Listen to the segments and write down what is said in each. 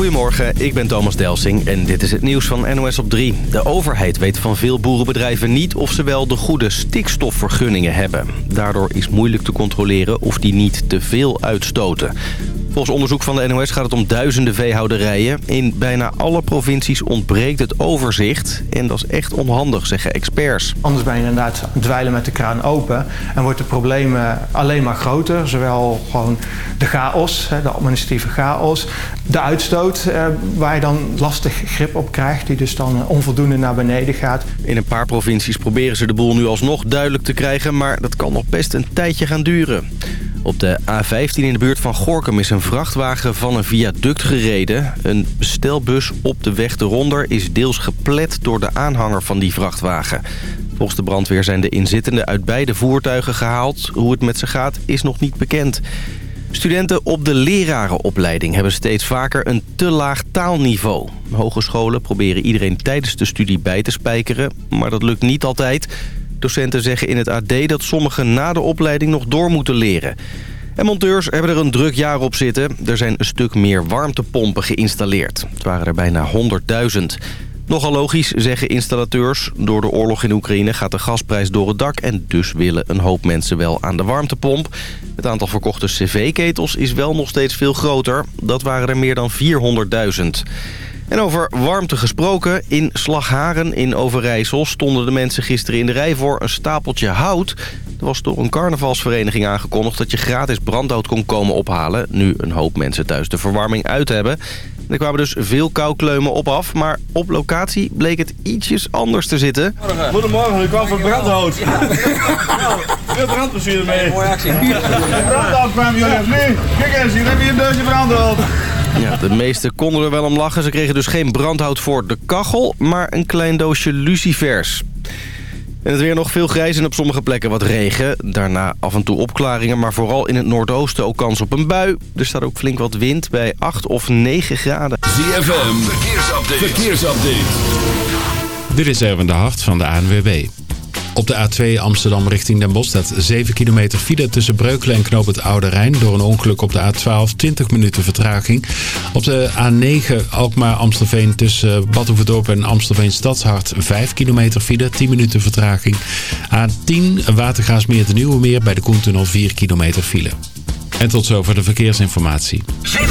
Goedemorgen, ik ben Thomas Delsing en dit is het nieuws van NOS op 3. De overheid weet van veel boerenbedrijven niet of ze wel de goede stikstofvergunningen hebben. Daardoor is moeilijk te controleren of die niet te veel uitstoten. Volgens onderzoek van de NOS gaat het om duizenden veehouderijen. In bijna alle provincies ontbreekt het overzicht. En dat is echt onhandig, zeggen experts. Anders ben je inderdaad dweilen met de kraan open. En wordt het probleem alleen maar groter. Zowel gewoon de chaos, de administratieve chaos. De uitstoot, eh, waar je dan lastig grip op krijgt. Die dus dan onvoldoende naar beneden gaat. In een paar provincies proberen ze de boel nu alsnog duidelijk te krijgen. Maar dat kan nog best een tijdje gaan duren. Op de A15 in de buurt van Gorkum is een vrachtwagen van een viaduct gereden. Een bestelbus op de weg eronder is deels geplet door de aanhanger van die vrachtwagen. Volgens de brandweer zijn de inzittenden uit beide voertuigen gehaald. Hoe het met ze gaat is nog niet bekend. Studenten op de lerarenopleiding hebben steeds vaker een te laag taalniveau. Hogescholen proberen iedereen tijdens de studie bij te spijkeren, maar dat lukt niet altijd... Docenten zeggen in het AD dat sommigen na de opleiding nog door moeten leren. En monteurs hebben er een druk jaar op zitten. Er zijn een stuk meer warmtepompen geïnstalleerd. Het waren er bijna 100.000. Nogal logisch, zeggen installateurs. Door de oorlog in Oekraïne gaat de gasprijs door het dak... en dus willen een hoop mensen wel aan de warmtepomp. Het aantal verkochte cv-ketels is wel nog steeds veel groter. Dat waren er meer dan 400.000. En over warmte gesproken, in Slagharen in Overijssel stonden de mensen gisteren in de rij voor een stapeltje hout. Er was door een carnavalsvereniging aangekondigd dat je gratis brandhout kon komen ophalen. Nu een hoop mensen thuis de verwarming uit hebben. Er kwamen dus veel koukleumen op af, maar op locatie bleek het ietsjes anders te zitten. Goedemorgen, Goedemorgen ik kwam voor brandhout. nou, veel brandplezier mee. Mooie actie. Brandhout kwamen jullie nu. Kijk eens, hier heb je een deurtje brandhout. Ja, de meesten konden er wel om lachen. Ze kregen dus geen brandhout voor de kachel, maar een klein doosje lucifers. En het weer nog veel grijs en op sommige plekken wat regen. Daarna af en toe opklaringen, maar vooral in het noordoosten ook kans op een bui. Er staat ook flink wat wind bij 8 of 9 graden. ZFM, verkeersupdate. verkeersupdate. Dit is Erwin de Hart van de ANWB. Op de A2 Amsterdam richting Den Bosch staat 7 kilometer file tussen Breukelen en Knoop het Oude Rijn. Door een ongeluk op de A12 20 minuten vertraging. Op de A9 Alkmaar Amstelveen tussen Badhoevedorp en Amstelveen Stadshart 5 kilometer file, 10 minuten vertraging. A10 Watergaasmeer de Nieuwe Meer bij de Koentunnel 4 kilometer file. En tot zover de verkeersinformatie.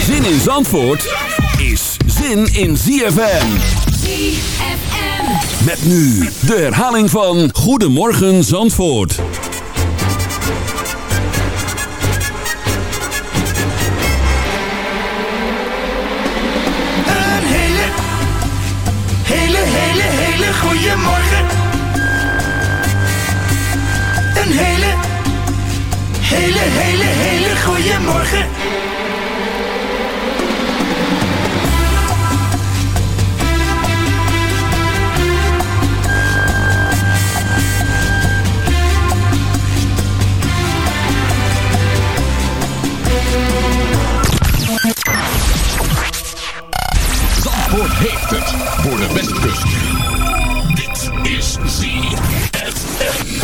Zin in Zandvoort is zin in ZFM. ZFM. Met nu de herhaling van Goedemorgen Zandvoort. Een hele, hele, hele, hele goede morgen. Een hele, hele, hele, hele goede morgen. Zandvoort heeft het voor de Westkust. Dit is ZFM.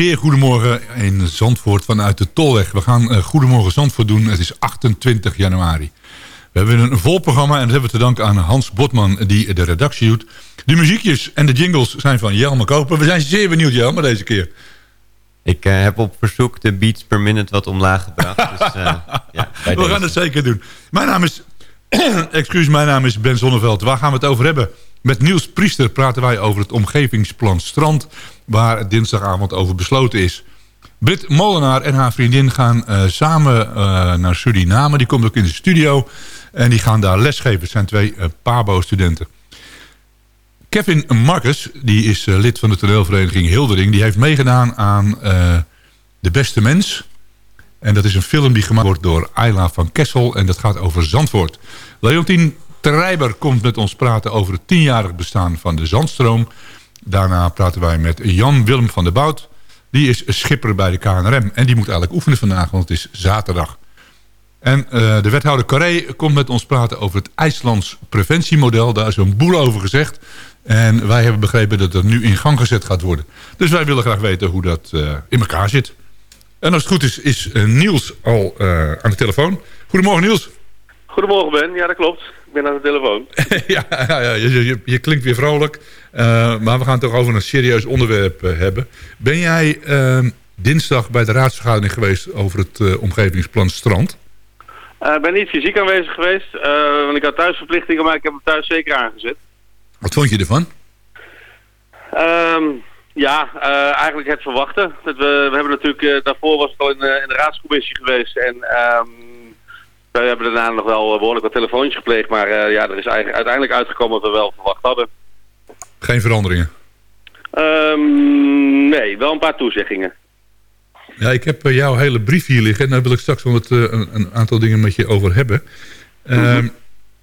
Zeer goedemorgen in Zandvoort vanuit de Tolweg. We gaan eh, Goedemorgen Zandvoort doen. Het is 28 januari. We hebben een vol programma en dat hebben we te danken aan Hans Botman die de redactie doet. De muziekjes en de jingles zijn van Jelme Koper. We zijn zeer benieuwd Jelme deze keer. Ik uh, heb op verzoek de beats per minute wat omlaag gebracht. dus, uh, ja, we deze. gaan het zeker doen. Mijn naam is... excuus, mijn naam is Ben Zonneveld. Waar gaan we het over hebben? Met Niels Priester praten wij over het omgevingsplan Strand... waar dinsdagavond over besloten is. Brit Molenaar en haar vriendin gaan uh, samen uh, naar Suriname. Die komt ook in de studio en die gaan daar lesgeven. Het zijn twee uh, PABO-studenten. Kevin Marcus, die is lid van de toneelvereniging Hildering... die heeft meegedaan aan De Beste Mens. En dat is een film die gemaakt wordt door Ayla van Kessel... en dat gaat over Zandvoort. Leontien Trijber komt met ons praten over het tienjarig bestaan van de Zandstroom. Daarna praten wij met Jan Willem van der Bout. Die is schipper bij de KNRM. En die moet eigenlijk oefenen vandaag, want het is zaterdag. En uh, de wethouder Carré komt met ons praten over het IJslands preventiemodel. Daar is een boel over gezegd. En wij hebben begrepen dat dat nu in gang gezet gaat worden. Dus wij willen graag weten hoe dat uh, in elkaar zit. En als het goed is, is uh, Niels al aan de telefoon. Goedemorgen Niels. Goedemorgen Ben, ja dat klopt. Ik ben aan de telefoon. ja, ja, ja je, je, je, klinkt weer vrolijk. Uh, maar we gaan het toch over een serieus onderwerp uh, hebben. Ben jij uh, dinsdag bij de raadsvergadering geweest over het omgevingsplan Strand? Ik ben niet fysiek aanwezig geweest. want ik had thuisverplichtingen, maar ik heb hem thuis zeker aangezet. Wat vond je ervan? Um, ja, eigenlijk het verwachten. Dat we, we hebben natuurlijk, daarvoor was het al in, in de raadscommissie geweest. En... Um, wij hebben daarna nog wel behoorlijk wat telefoontjes gepleegd, maar uh, ja, er is uiteindelijk uitgekomen wat we wel verwacht hadden. Geen veranderingen? Um, nee, wel een paar toezeggingen. Ja, ik heb uh, jouw hele brief hier liggen en daar wil ik straks wel het, een, een, aantal dingen met je over hebben. Mm -hmm.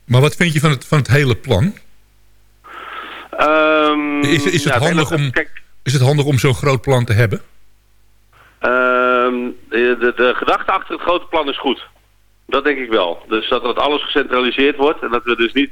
Maar wat vind je van het, van het hele plan? Um, is, is, het ja, handig om, kijk, is het handig om zo'n groot plan te hebben? De, de, de gedachte achter het grote plan is goed. Dat denk ik wel. Dus dat, dat alles gecentraliseerd wordt en dat we dus niet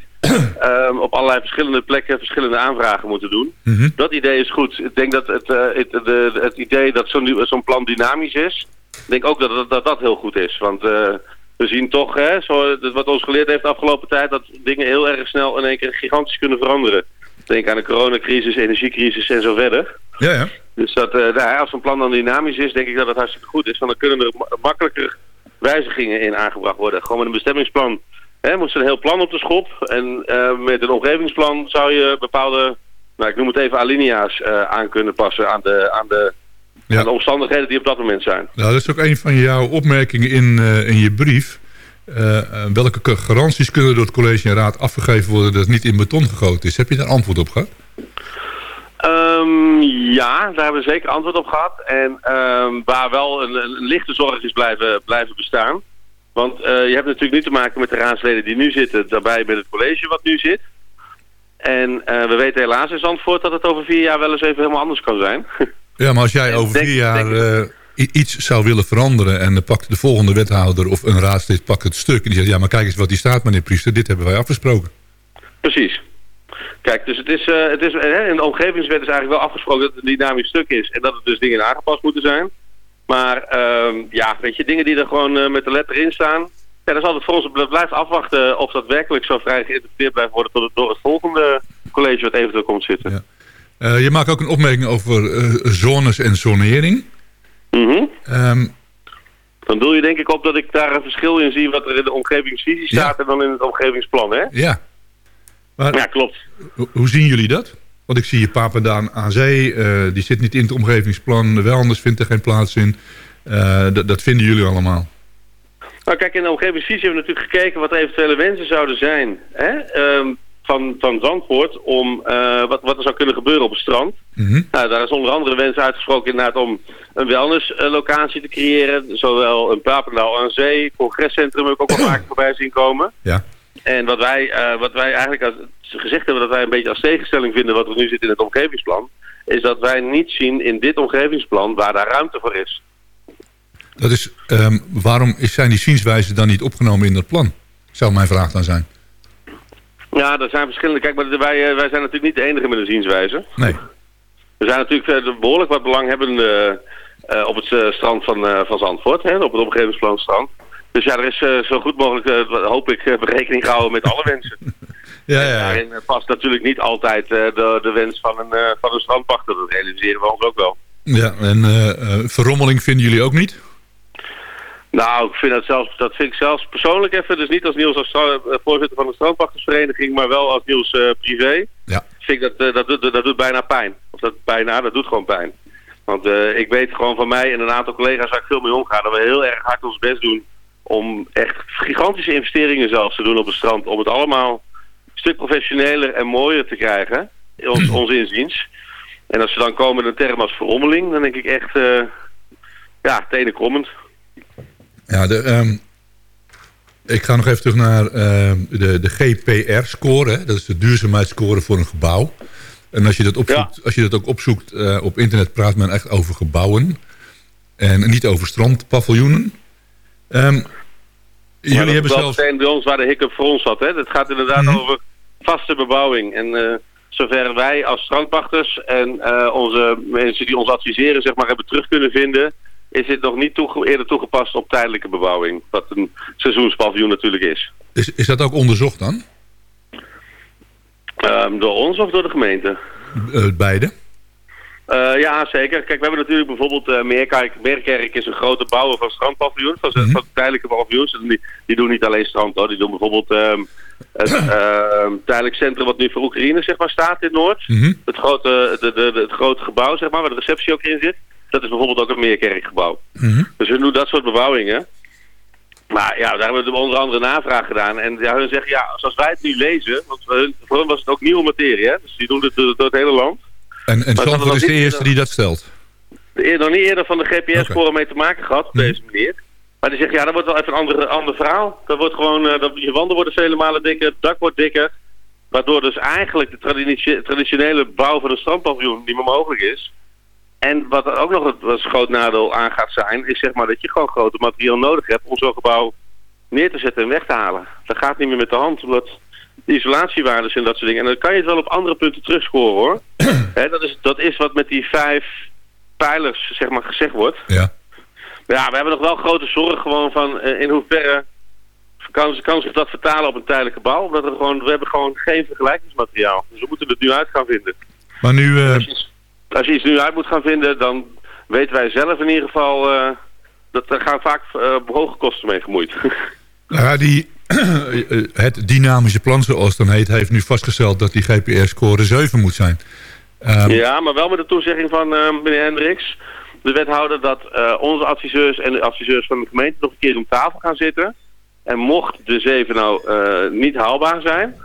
um, op allerlei verschillende plekken verschillende aanvragen moeten doen. Mhm. Mm -hmm. Dat idee is goed. Ik denk dat het, uh, het, de, het idee dat zo'n zo'n plan dynamisch is, ik denk ook dat dat, dat, dat heel goed is. Want uh, we zien toch, hè, zo, wat ons geleerd heeft de afgelopen tijd, dat dingen heel erg snel in één keer gigantisch kunnen veranderen. Denk aan de coronacrisis, energiecrisis en zo verder. Ja, ja. Dus dat, uh, als zo'n plan dan dynamisch is, denk ik dat het hartstikke goed is. Want dan kunnen er makkelijker wijzigingen in aangebracht worden. Gewoon met een bestemmingsplan hè, moest er een heel plan op de schop. En uh, met een omgevingsplan zou je bepaalde, nou ik noem het even alinea's uh, aan kunnen passen aan de, aan, de, ja. aan de omstandigheden die op dat moment zijn. Nou, dat is ook een van jouw opmerkingen in, uh, in je brief. welke garanties kunnen door het college en raad afgegeven worden dat het niet in beton gegoten is? Heb je daar antwoord op gehad? Um, ja, daar hebben we zeker antwoord op gehad. En um, waar wel een, een, lichte zorg is blijven, blijven bestaan. Want uh, je hebt natuurlijk niet te maken met de raadsleden die nu zitten, daarbij met het college wat nu zit. En uh, we weten helaas in Zandvoort dat het over vier jaar wel eens even helemaal anders kan zijn. Ja, maar als jij over denk, vier jaar uh, iets zou willen veranderen en dan pakt de volgende wethouder of een raadslid pakt het stuk en die zegt, ja maar kijk eens wat die staat meneer Priester, dit hebben wij afgesproken. Precies. Kijk, dus het is, uh, het is hè, in de omgevingswet is eigenlijk wel afgesproken dat het een dynamisch stuk is en dat er dus dingen aangepast moeten zijn. Maar uh, ja, weet je, dingen die er gewoon uh, met de letter in staan, ja, dat is altijd voor ons blijft afwachten of dat werkelijk zo vrij geïnterpreteerd blijft worden door, door het volgende college wat eventueel komt zitten. Ja. Je maakt ook een opmerking over zones en zonering. Mm -hmm. um, dan doe je denk ik op dat ik daar een verschil in zie wat er in de omgevingsvisie staat ja. en dan in het omgevingsplan, hè? Ja. Maar, ja, klopt. Hoe zien jullie dat? Want ik zie je Papendaan aan zee, uh, die zit niet in het omgevingsplan. Wel anders vindt er geen plaats in. Uh, dat vinden jullie allemaal. Nou kijk, in de omgevingsvisie hebben we natuurlijk gekeken wat de eventuele wensen zouden zijn. Hè? Um, van, van Zandvoort om uh, wat, wat er zou kunnen gebeuren op het strand. Mm -hmm. nou, daar is onder andere wens uitgesproken inderdaad om een wellnesslocatie te creëren. Zowel een Papendaal aan zee, congrescentrum heb ik ook al vaak voorbij zien komen. Ja. En wat wij, uh, wat wij eigenlijk als, gezegd hebben dat wij een beetje als tegenstelling vinden wat er nu zit in het omgevingsplan, is dat wij niet zien in dit omgevingsplan waar daar ruimte voor is. Dat is, um, waarom zijn die zienswijzen dan niet opgenomen in dat plan? Zou mijn vraag dan zijn. Ja, er zijn verschillende. Kijk, maar wij, wij zijn natuurlijk niet de enige met een zienswijze. Nee. Er zijn natuurlijk eh, behoorlijk wat belanghebbenden eh, op het eh, strand van, eh, van Zandvoort, hè, op het omgevingsplan strand. Dus ja, er is eh, zo goed mogelijk, eh, hoop ik, eh, rekening gehouden met alle wensen. Ja, ja, ja. Daarin past natuurlijk niet altijd de, de wens van een, van een strandpachter. Dat realiseren we ons ook wel. ja en verrommeling vinden jullie ook niet? Nou, ik vind dat, zelfs, dat vind ik zelfs persoonlijk even. Dus niet als Niels als voorzitter van de strandpachtersvereniging, maar wel als Niels privé. Ja. Vind ik dat, dat, doet, dat doet bijna pijn. Of dat bijna, dat doet gewoon pijn. Want ik weet gewoon van mij en een aantal collega's waar ik veel mee omga, dat we heel erg hard ons best doen om echt gigantische investeringen zelfs te doen op het strand. Om het allemaal een stuk professioneler en mooier te krijgen, ons, ons inziens. En als ze dan komen met een term als verrommeling, dan denk ik echt, eh ja, tenenkrommend. Ja, de, ehm, ik ga nog even terug naar ehm, de, de GPR-score. Dat is de duurzaamheidsscore voor een gebouw. En als je dat, opzoekt, als je dat ook opzoekt eh, op internet, praat men echt over gebouwen. En niet over strandpaviljoenen. Ehm, jullie dat hebben wel zelfs... meteen bij ons waar de hiccup voor ons zat. Hè? Het gaat inderdaad Mhm. over vaste bebouwing. En eh, zover wij als strandpachters en eh, onze mensen die ons adviseren zeg maar, hebben terug kunnen vinden... is dit nog niet toege- eerder toegepast op tijdelijke bebouwing. Wat een seizoenspaviljoen natuurlijk is. Is, is dat ook onderzocht dan? Ehm, door ons of door de gemeente? Eh, beide? Eh, ja, zeker. Kijk, we hebben natuurlijk bijvoorbeeld uh, Meerkerk. Meerkerk is een grote bouwer van strandpaviljoens, van, Mhm. van tijdelijke paviljoens. En die, die doen niet alleen strand hoor, die doen bijvoorbeeld ehm, het ehm, tijdelijk centrum wat nu voor Oekraïne zeg maar, staat in Noord. Mhm. Het, grote, de, de, de- het grote gebouw, zeg maar, waar de receptie ook in zit. Dat is bijvoorbeeld ook een Meerkerkgebouw. Mhm. Dus we doen dat soort bebouwingen. Maar ja, daar hebben we onder andere navraag gedaan. En ja, hun zeggen, ja, zoals wij het nu lezen, want voor hun, voor hun was het ook nieuwe materie, hè? Dus die doen het door, door het hele land. En, en Zandvoort is de eerste die dat stelt? nog niet eerder van de GPS-score mee te maken gehad op Mhm. deze manier. Maar die zeggen, ja, dat wordt wel even een ander, ander verhaal. Dat wordt gewoon, eh, dat, je wanden worden vele malen dikker, het dak wordt dikker. Waardoor dus eigenlijk de traditie- traditionele bouw van een strandpaviljoen niet meer mogelijk is. En wat er ook nog een, groot nadeel aan gaat zijn, is zeg maar dat je gewoon grote materiaal nodig hebt om zo'n gebouw neer te zetten en weg te halen. Dat gaat niet meer met de hand, omdat isolatiewaardes en dat soort dingen. En dan kan je het wel op andere punten terugscoren hoor. Dat, is, dat is wat met die vijf pijlers zeg maar gezegd wordt. Ja. Maar ja, we hebben nog wel grote zorg gewoon van eh, in hoeverre kan, kan zich dat vertalen op een tijdelijke bouw. Omdat er gewoon, we hebben gewoon geen vergelijkingsmateriaal. Dus we moeten het nu uit gaan vinden. Maar nu... eh, Als je iets nu uit moet gaan vinden, dan weten wij zelf in ieder geval... eh, dat er gaan vaak hoge kosten mee gemoeid. Nou ja, die, het dynamische plan, zoals het dan heet, heeft nu vastgesteld dat die GPR-score 7 moet zijn. Ehm, ja, maar wel met de toezegging van eh, meneer Hendricks, de wethouder, dat eh, onze adviseurs en de adviseurs van de gemeente nog een keer om tafel gaan zitten. En mocht de 7 nou eh, niet haalbaar zijn,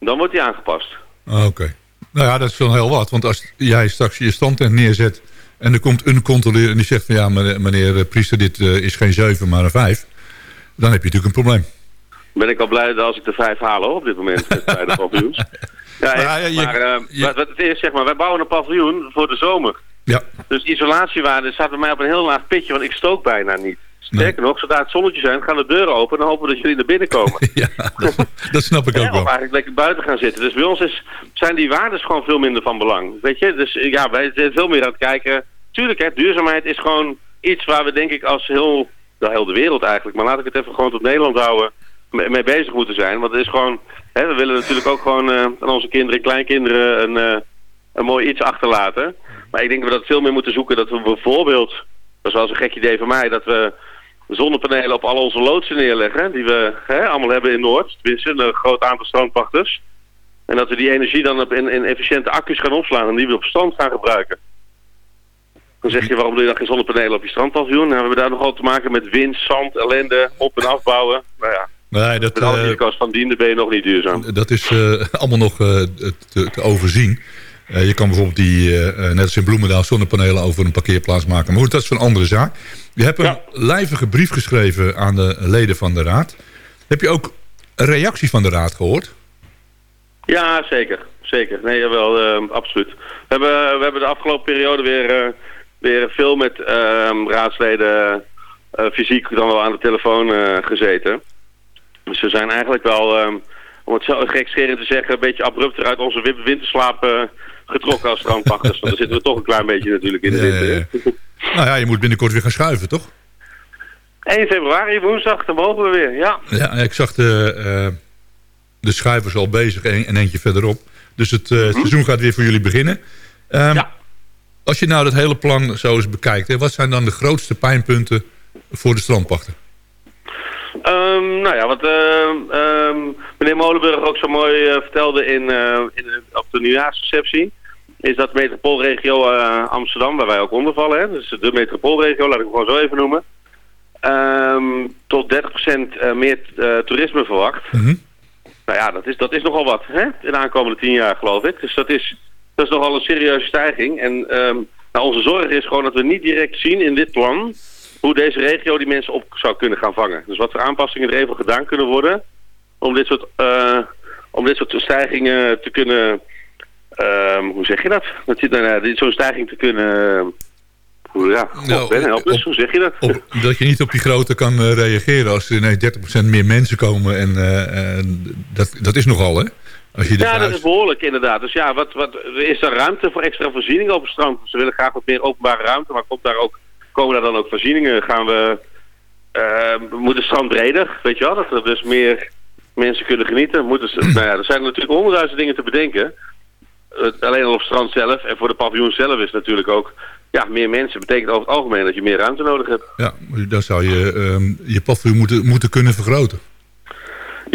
dan wordt die aangepast. Oké. Nou ja, dat is wel heel wat. Want als jij straks je standtent neerzet... en er komt een controleur en die zegt van... ja, meneer, meneer eh, Priester, dit eh, is geen 7, maar een 5... dan heb je natuurlijk een probleem. Ben ik al blij dat als ik de 5 haal hoor, op dit moment met bij de paviljoens. Ja, Maar je- eh, wat, wat het is, zeg maar, wij bouwen een paviljoen voor de zomer. Ja. Dus isolatiewaarde staat bij mij op een heel laag pitje, want ik stook bijna niet. Sterker nog, zodra het zonnetje zijn, gaan de deuren open en dan hopen we dat jullie naar binnen komen. ja, dat, dat snap ik Ja, ook of wel. eigenlijk lekker buiten gaan zitten. Dus bij ons is, zijn die waardes gewoon veel minder van belang. Weet je, dus eh, ja, wij zijn veel meer aan het kijken. Tuurlijk, hè, duurzaamheid is gewoon iets waar we denk ik als heel, de wereld eigenlijk, maar laat ik het even gewoon tot Nederland houden, mee, bezig moeten zijn. Want het is gewoon, hè, we willen natuurlijk ook gewoon eh, aan onze kinderen en kleinkinderen een, eh, een mooi iets achterlaten. Maar ik denk dat we dat veel meer moeten zoeken. Dat we bijvoorbeeld, dat is wel een gek idee van mij, dat we zonnepanelen op al onze loodsen neerleggen. Die we hè, allemaal hebben in Noord. Tenminste, een groot aantal strandpachters. En dat we die energie dan in, in efficiënte accu's gaan opslaan en die we op strand gaan gebruiken. Dan zeg je, waarom doe je dan geen zonnepanelen op je strandpaviljoen? Nou, we hebben daar nogal te maken met wind, zand, ellende, op- en afbouwen. Nou ja, Nee, dat, met alle eh, risico's van diende ben je nog niet duurzaam. dat is eh, allemaal nog eh, te, te overzien. Je kan bijvoorbeeld die, net als in Bloemendaal, zonnepanelen over een parkeerplaats maken. Maar goed, dat is een andere zaak. Je hebt een lijvige brief geschreven aan de leden van de raad. Heb je ook een reactie van de raad gehoord? Ja, zeker. Zeker. Nee, jawel, eh, absoluut. We hebben, we hebben de afgelopen periode weer, weer veel met ehm, raadsleden eh, fysiek dan wel aan de telefoon eh, gezeten. Dus we zijn eigenlijk wel, ehm, om het zo gekscherend te zeggen, een beetje abrupter uit onze winterslaap eh, getrokken als strandpachters. Want dan zitten we toch een klein beetje natuurlijk in de Ja, ja, winter. ja. Nou ja, je moet binnenkort weer gaan schuiven, toch? 1 februari, woensdag, dan mogen we weer. Ja, Ja, ik zag de, eh, de schuivers al bezig en, en eentje verderop. Dus het eh, seizoen gaat weer voor jullie beginnen. Ehm, Ja. Als je nou dat hele plan zo eens bekijkt... Hè, wat zijn dan de grootste pijnpunten voor de strandpachter? Ehm, nou ja, wat ehm, ehm, meneer Molenburg ook zo mooi eh, vertelde in, eh, in, de- op de nieuwjaarsreceptie, is dat metropoolregio eh, Amsterdam, waar wij ook onder vallen, hè, dus de metropoolregio, laat ik het gewoon zo even noemen, tot 30% eh, meer toerisme verwacht. Mhm. Nou ja, dat is, dat is nogal wat, hè, in de aankomende 10 jaar geloof ik. Dus dat is, dat is nogal een serieuze stijging. En ehm, nou, onze zorg is gewoon dat we niet direct zien in dit plan hoe deze regio die mensen op zou kunnen gaan vangen. Dus wat voor aanpassingen er even gedaan kunnen worden om dit soort, eh, om dit soort stijgingen te kunnen, hoe zeg je dat? dat je, nou, zo'n stijging te kunnen, hoe, ja, God, Nou, Ben, help eens, op- hoe zeg je dat? Op, dat je niet op die grootte kan eh, reageren als er ineens 30% meer mensen komen. En eh, dat, dat is nogal, hè? Als je dit Ja, dat huis- is behoorlijk inderdaad. Dus ja, wat, wat, is er ruimte voor extra voorzieningen op het strand? Ze willen graag wat meer openbare ruimte, maar komt daar ook, komen daar dan ook voorzieningen? Gaan we, eh, moet het strand breder, weet je wel? Dat er dus meer mensen kunnen genieten. Moeten ze, nou ja, er zijn natuurlijk honderdduizend dingen te bedenken. Alleen al op het strand zelf en voor de paviljoen zelf is natuurlijk ook... Ja, meer mensen betekent over het algemeen dat je meer ruimte nodig hebt. Ja, dan zou je ehm, je paviljoen moeten, moeten kunnen vergroten.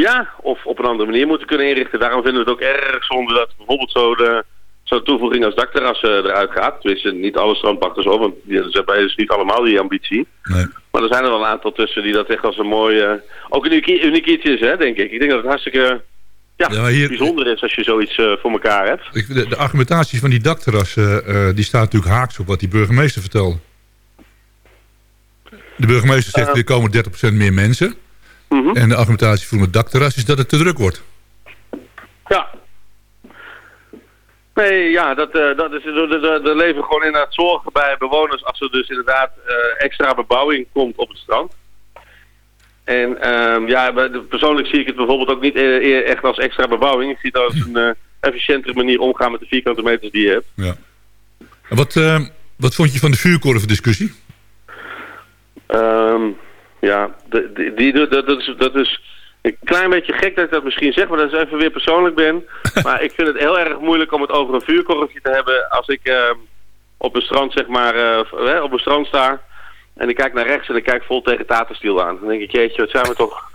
Ja, of op een andere manier moeten kunnen inrichten. Daarom vinden we het ook erg zonde dat bijvoorbeeld zo de, zo'n toevoeging als dakterrassen eruit gaat. Tenminste, niet alle strandpachters over, want die ze hebben dus niet allemaal die ambitie. Nee. Maar er zijn er wel een aantal tussen die dat echt als een mooi... eh, ook een uniek, uniek iets is, hè, denk ik. Ik denk dat het hartstikke ja, Ja, maar hier- bijzonder is als je zoiets eh, voor elkaar hebt. De, de argumentatie van die dakterrassen, eh, die staat natuurlijk haaks op wat die burgemeester vertelde. De burgemeester zegt, Eh. er komen 30% meer mensen. Mhm. En de argumentatie voor het dakterras is dat het te druk wordt. Ja. Nee, ja, dat, eh, dat is, er, leven gewoon inderdaad zorgen bij bewoners als er dus inderdaad eh, extra bebouwing komt op het strand. En ehm, ja, persoonlijk zie ik het bijvoorbeeld ook niet e- e- echt als extra bebouwing. Ik zie het als een eh, efficiëntere manier omgaan met de vierkante meters die je hebt. Ja. En wat, eh, wat vond je van de vuurkorfdiscussie? Ehm, ja, die, die, dat, dat, is, dat is een klein beetje gek dat ik dat misschien zeg, maar dat is even weer persoonlijk ben. maar ik vind het heel erg moeilijk om het over een vuurkorfje te hebben als ik ehm, op een strand, zeg maar, eh, op een strand sta en ik kijk naar rechts en ik kijk vol tegen Tatenstiel aan. Dan denk ik, jeetje, wat zijn we toch,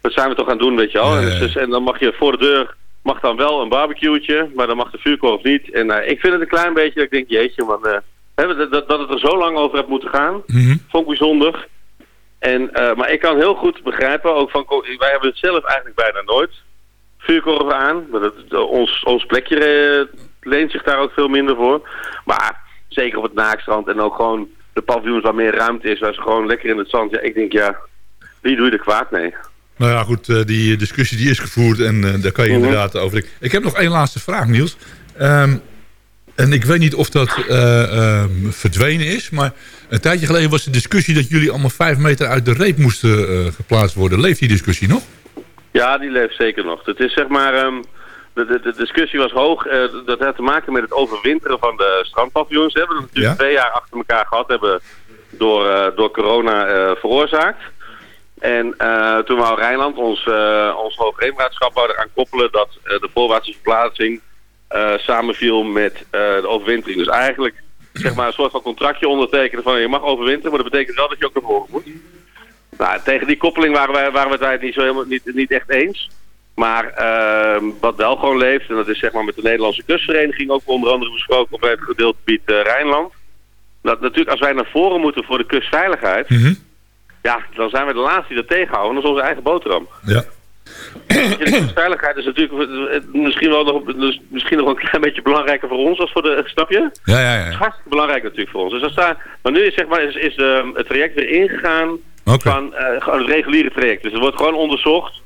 wat zijn we toch aan het doen, weet je wel. En, dus, dus- en dan mag je voor de deur, mag dan wel een barbecue'tje, maar dan mag de vuurkorf niet. En eh, ik vind het een klein beetje, dat ik denk, jeetje man, eh, dat, dat, het er zo lang over heeft moeten gaan. Mhm. Vond ik bijzonder. En, eh, maar ik kan heel goed begrijpen, ook van, wij hebben het zelf eigenlijk bijna nooit vuurkorven aan. Maar dat, ons, ons plekje eh, leent zich daar ook veel minder voor. Maar zeker op het naakstrand en ook gewoon de paviljoens waar meer ruimte is, waar ze gewoon lekker in het zand. Ja, ik denk ja, wie doe je er kwaad mee? Nou ja, goed, eh, die discussie die is gevoerd en daar kan je Mhm. inderdaad over... Ik, ik heb nog één laatste vraag, Niels. Ehm, en ik weet niet of dat eh, ehm, verdwenen is, maar een tijdje geleden was de discussie dat jullie allemaal vijf meter uit de reep moesten eh, geplaatst worden. Leeft die discussie nog? Ja, die leeft zeker nog. Het is zeg maar, ehm, de, de, de discussie was hoog. eh, dat had te maken met het overwinteren van de strandpaviljoens. We hebben het natuurlijk Ja. twee jaar achter elkaar gehad hebben door, door corona veroorzaakt. En toen wou Rijnland, ons, ons hoogheemraadschap, wou eraan koppelen dat de voorwaartse verplaatsing samenviel met eh, de overwintering. Dus eigenlijk zeg maar een soort van contractje ondertekenen van je mag overwinteren, maar dat betekent wel dat je ook naar voren moet. Nou, tegen die koppeling waren, wij, waren we het niet, zo helemaal, niet, niet echt eens. Maar ehm, wat wel gewoon leeft, en dat is zeg maar met de Nederlandse kustvereniging ook onder andere besproken op het gedeeltegebied eh, Rijnland. Dat natuurlijk als wij naar voren moeten voor de kustveiligheid, ja, dan zijn we de laatste die dat tegenhouden. Dat is onze eigen boterham. Ja. De kustveiligheid is natuurlijk eh, misschien wel nog, dus misschien nog een klein beetje belangrijker voor ons als voor de, snap je? Ja, ja, Het is ja. hartstikke belangrijk natuurlijk voor ons. Dus als daar, maar nu is, zeg maar, is, is de, het traject weer ingegaan van eh, gewoon het reguliere traject. Dus er wordt gewoon onderzocht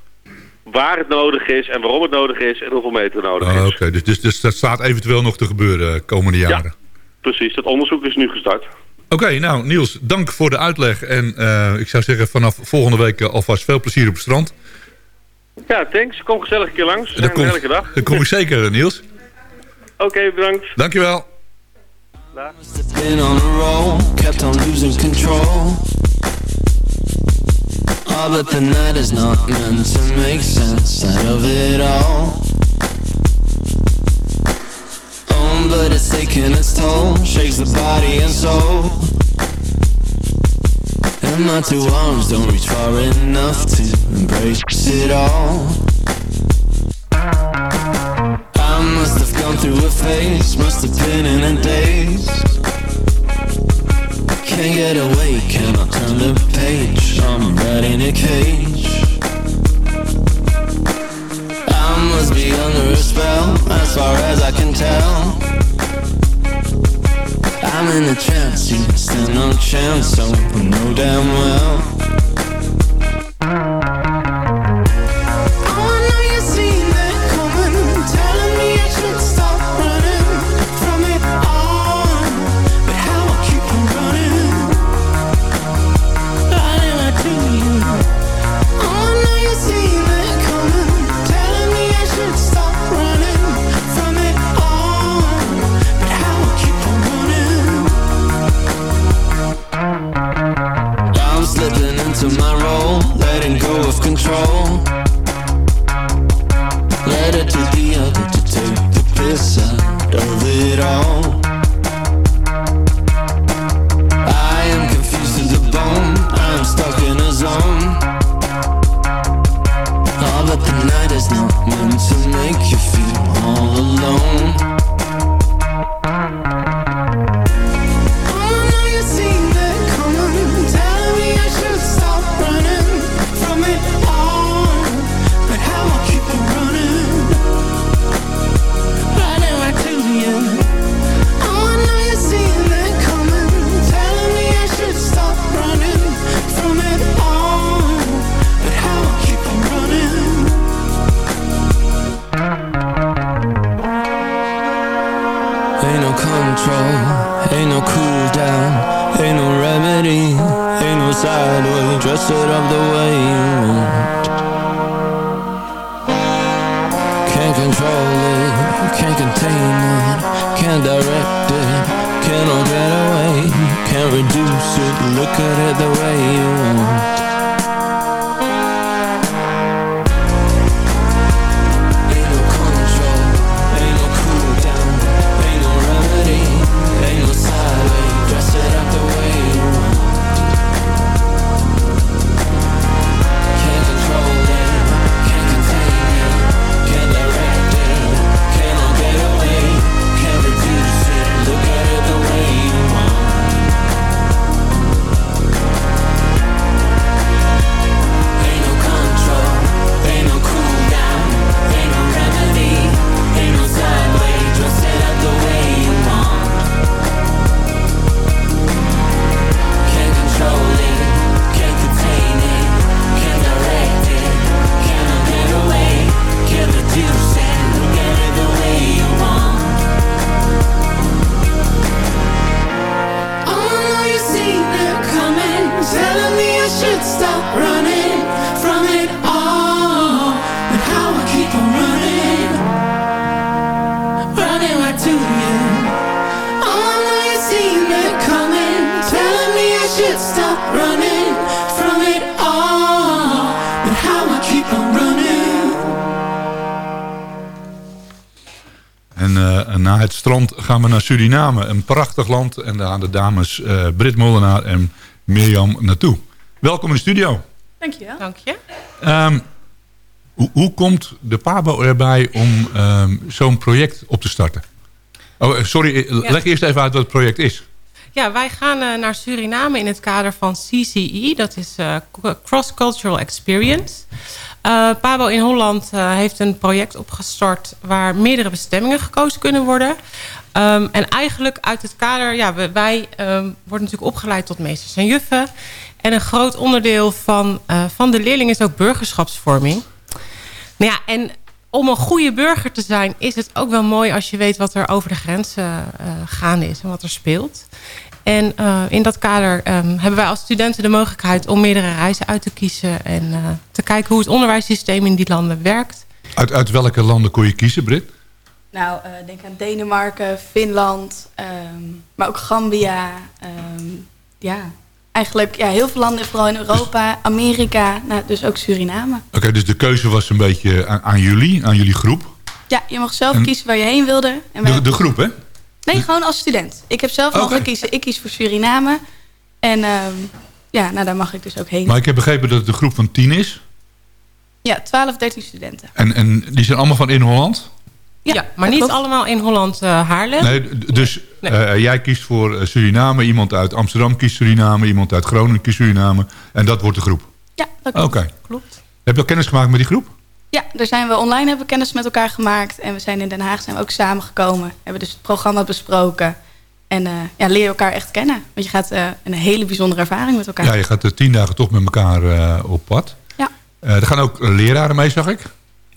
waar het nodig is en waarom het nodig is en hoeveel meter nodig Oh, is. Oké, dus, dus, dus dat staat eventueel nog te gebeuren de komende jaren. Precies, dat onderzoek is nu gestart. Oké, nou Niels, dank voor de uitleg. En eh, ik zou zeggen vanaf volgende week eh, alvast veel plezier op het strand. Ja, thanks. Kom gezellig een keer langs. Dat komt- elke dag. Dat kom ik zeker, Niels. Oké, bedankt. Dankjewel. Been on a roll, kept on losing control. Oh, but the night is not meant to make sense out of it all. Oh, but it's taking its toll, shakes the body and soul. And my two arms don't reach far enough to embrace it all. I must have gone through a phase, must have been in a daze. Can't get away, cannot turn the page. I'm right in a cage. I must be under a spell, as far as I can tell. I'm in a trance, you stand no chance, so I know damn well. En eh, na het strand gaan we naar Suriname. Een prachtig land. En daar gaan de dames eh Brit Molenaar en Mirjam naartoe. Welkom in de studio. Dankjewel. Dank je. Ehm, hoe, hoe komt de PABO erbij om ehm, zo'n project op te starten? Oh, eh, sorry, Ja. leg eerst even uit wat het project is. Ja, wij gaan eh, naar Suriname in het kader van CCE. Dat is eh, Cross Cultural Experience. Eh, Pabo in Holland eh, heeft een project opgestart... waar meerdere bestemmingen gekozen kunnen worden. Ehm, en eigenlijk uit het kader... Ja, we- wij ehm, worden natuurlijk opgeleid tot meesters en juffen. En een groot onderdeel van, eh, van de leerling is ook burgerschapsvorming. Nou ja, en om een goede burger te zijn... is het ook wel mooi als je weet wat er over de grenzen gaande is... en wat er speelt. En eh, in dat kader ehm, hebben wij als studenten de mogelijkheid... om meerdere reizen uit te kiezen... en eh, te kijken hoe het onderwijssysteem in die landen werkt. Uit, uit welke landen kon je kiezen, Brit? Nou, eh, denk aan Denemarken, Finland, ehm, maar ook Gambia. ehm, ja, eigenlijk ja, heel veel landen, vooral in Europa, Amerika, nou, dus ook Suriname. Oké, dus de keuze was een beetje aan, aan jullie, aan jullie groep. Ja, je mag zelf En- kiezen waar je heen wilde. En de groep, hè? Nee, gewoon als student. Ik heb zelf Oké. mogen kiezen. Ik kies voor Suriname. En ehm, ja, nou, daar mag ik dus ook heen. Maar ik heb begrepen dat het een groep van tien is. Ja, 12, 13 studenten. En, en die zijn allemaal van in Holland? Ja, maar niet klopt. allemaal in Holland eh, Haarlem. Nee, dus eh, jij kiest voor eh, Suriname, iemand uit Amsterdam kiest Suriname, iemand uit Groningen kiest Suriname. En dat wordt de groep. Ja, dat Oké. klopt. klopt. Heb je al kennis gemaakt met die groep? Ja, daar zijn we online hebben we kennis met elkaar gemaakt. En we zijn in Den Haag zijn we ook samengekomen. Hebben dus het programma besproken. En eh, ja, leer je elkaar echt kennen. Want je gaat eh, een hele bijzondere ervaring met elkaar. Ja, je gaat eh, tien dagen toch met elkaar eh, op pad. Ja. Eh, er gaan ook leraren mee, zag ik.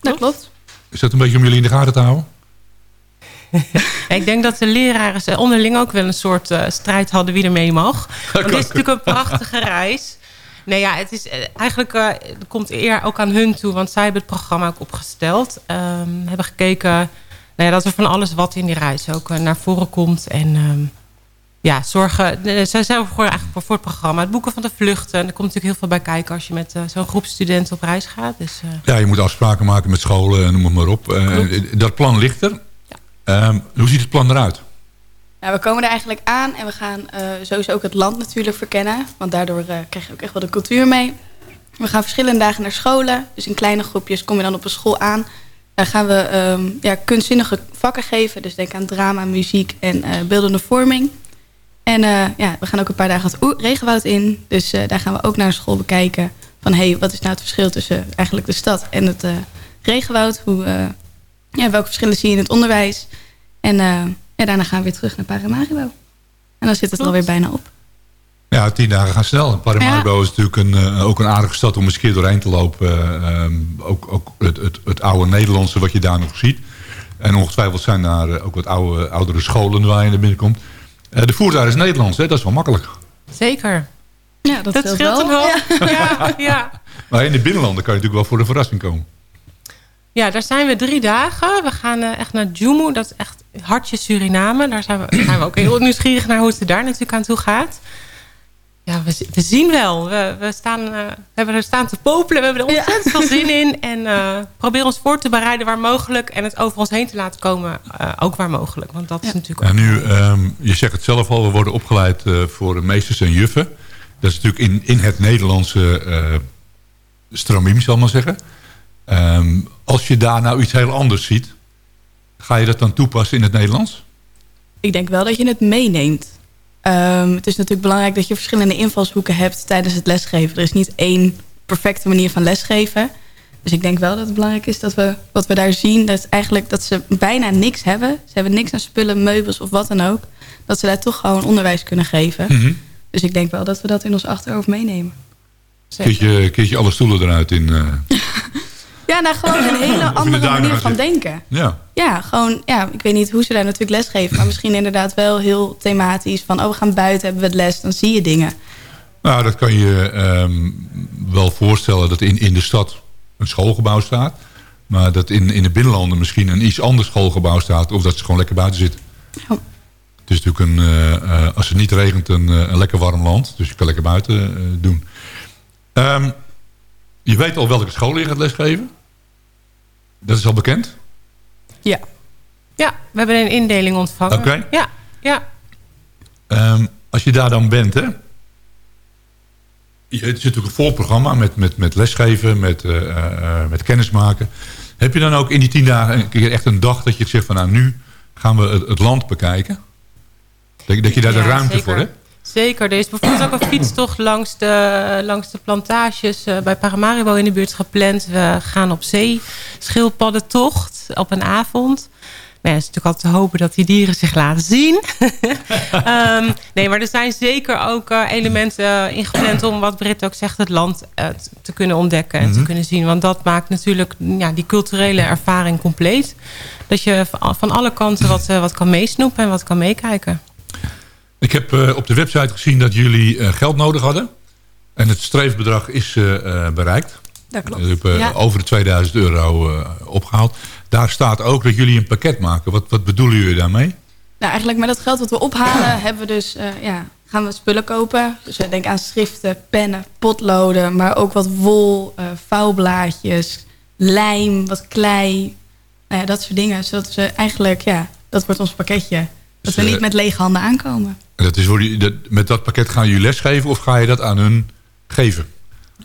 Dat klopt. Is dat een beetje om jullie in de gaten te houden? Ja, ik denk dat de leraren ze onderling ook wel een soort eh, strijd hadden wie er mee mag. Want dit is natuurlijk een prachtige reis. Nee, ja, het is eh, eigenlijk het komt eer ook aan hun toe, want zij hebben het programma ook opgesteld. Ehm, hebben gekeken nou ja, dat er van alles wat in die reis ook eh, naar voren komt. En ehm, ja, zorgen. zij zijn voor, eigenlijk voor, het programma. Het boeken van de vluchten. En er komt natuurlijk heel veel bij kijken als je met zo'n groep studenten op reis gaat. Dus, Ja, je moet afspraken maken met scholen en noem het maar op. Dat plan ligt er. Ehm, hoe ziet het plan eruit? Nou, we komen er eigenlijk aan en we gaan eh, sowieso ook het land natuurlijk verkennen. Want daardoor eh, krijg je ook echt wel de cultuur mee. We gaan verschillende dagen naar scholen. Dus in kleine groepjes kom je dan op een school aan. Daar gaan we ehm, ja, kunstzinnige vakken geven. Dus denk aan drama, muziek en eh, beeldende vorming. En ja, we gaan ook een paar dagen het regenwoud in. Dus daar gaan we ook naar school bekijken. Van hé, hey, wat is nou het verschil tussen eigenlijk de stad en het regenwoud? Hoe, ja, welke verschillen zie je in het onderwijs? En eh, ja, daarna gaan we weer terug naar Paramaribo. En dan zit het er alweer bijna op. Ja, tien dagen gaan snel. En Paramaribo is natuurlijk een, eh, ook een aardige stad om eens een keer doorheen te lopen. Ehm, ook ook het, het, het oude Nederlandse wat je daar nog ziet. En ongetwijfeld zijn daar eh, ook wat oude, oudere scholen waar je naar binnenkomt. Eh de voertuig is Nederlands, hè? dat is wel makkelijk. zeker. Ja, dat, Dat scheelt wel. een hoop. Ja, ja. Maar in de binnenlanden kan je natuurlijk wel voor de verrassing komen. Ja, daar zijn we drie dagen. We gaan eh, echt naar Jumu. Dat is echt hartje Suriname. Daar zijn we, zijn we ook heel nieuwsgierig naar hoe het er daar natuurlijk aan toe gaat. Ja, we, we zien wel. We, we, staan, eh, we hebben er staan te popelen. We hebben er ontzettend veel zin in. En eh proberen ons voor te bereiden waar mogelijk. En het over ons heen te laten komen eh, ook waar mogelijk. Want dat is natuurlijk En ook... nu, ehm, je zegt het zelf al, we worden opgeleid eh, voor meesters en juffen. Dat is natuurlijk in, in het Nederlandse eh stramien, zal ik maar zeggen. Ehm, als je daar nou iets heel anders ziet, ga je dat dan toepassen in het Nederlands? Ik denk wel dat je het meeneemt. Ehm, het is natuurlijk belangrijk dat je verschillende invalshoeken hebt tijdens het lesgeven. Er is niet één perfecte manier van lesgeven. Dus ik denk wel dat het belangrijk is dat we wat we daar zien, dat eigenlijk dat ze bijna niks hebben. Ze hebben niks aan spullen, meubels of wat dan ook. Dat ze daar toch gewoon onderwijs kunnen geven. Mhm. Dus ik denk wel dat we dat in ons achterhoofd meenemen. Keertje, keertje alle stoelen eruit in. eh, Ja, nou gewoon een hele de andere manier van denken. ja. Ja, gewoon, ja, ik weet niet hoe ze daar natuurlijk les geven. Maar misschien inderdaad wel heel thematisch. Van, oh, we gaan buiten, hebben we het les. Dan zie je dingen. Nou, dat kan je ehm, wel voorstellen dat in, in de stad een schoolgebouw staat. Maar dat in, in de binnenlanden misschien een iets ander schoolgebouw staat. Of dat ze gewoon lekker buiten zitten. Ja. Het is natuurlijk een, eh, eh, als het niet regent, een, eh, een lekker warm land. Dus je kan lekker buiten doen. Ehm, je weet al welke school je gaat lesgeven. Dat is al bekend. Ja. Ja, we hebben een indeling ontvangen. Oké. Ja, ja. Ehm, als je daar dan bent, hè. Je- Het is natuurlijk een vol programma met, met, met lesgeven, met, eh, eh, met kennismaken. Heb je dan ook in die tien dagen een keer echt een dag dat je zegt van nou nu gaan we het, het land bekijken? Dat, dat je daar de ruimte zeker. voor hebt? Zeker. Er is bijvoorbeeld ook een fietstocht langs de, langs de plantages eh, bij Paramaribo in de buurt gepland. We gaan op zee, schildpaddentocht op een avond. Nou, ja, het is natuurlijk altijd te hopen dat die dieren zich laten zien. Ehm, nee, maar er zijn zeker ook eh, elementen eh, ingepland om, wat Britt ook zegt, het land te kunnen ontdekken en te Mhm. kunnen zien. Want dat maakt natuurlijk ja, die culturele ervaring compleet. Dat je van- alle kanten wat, wat kan meesnoepen en wat kan meekijken. Ik heb eh, op de website gezien dat jullie eh, geld nodig hadden. En het streefbedrag is eh, bereikt. Dat klopt. Hebt eh, Ja. over de 2000 euro eh, opgehaald. Daar staat ook dat jullie een pakket maken. Wat, wat bedoelen jullie daarmee? Nou, eigenlijk met dat geld wat we ophalen, hebben we dus, ja, gaan we spullen kopen. Dus we denken aan schriften, pennen, potloden, maar ook wat wol, vouwblaadjes, lijm, wat klei. Nou ja, dat soort dingen. Zodat we eigenlijk, ja, dat wordt ons pakketje. Dat we niet met lege handen aankomen. En Dat is, voor die- met dat pakket gaan jullie lesgeven of ga je dat aan hun geven?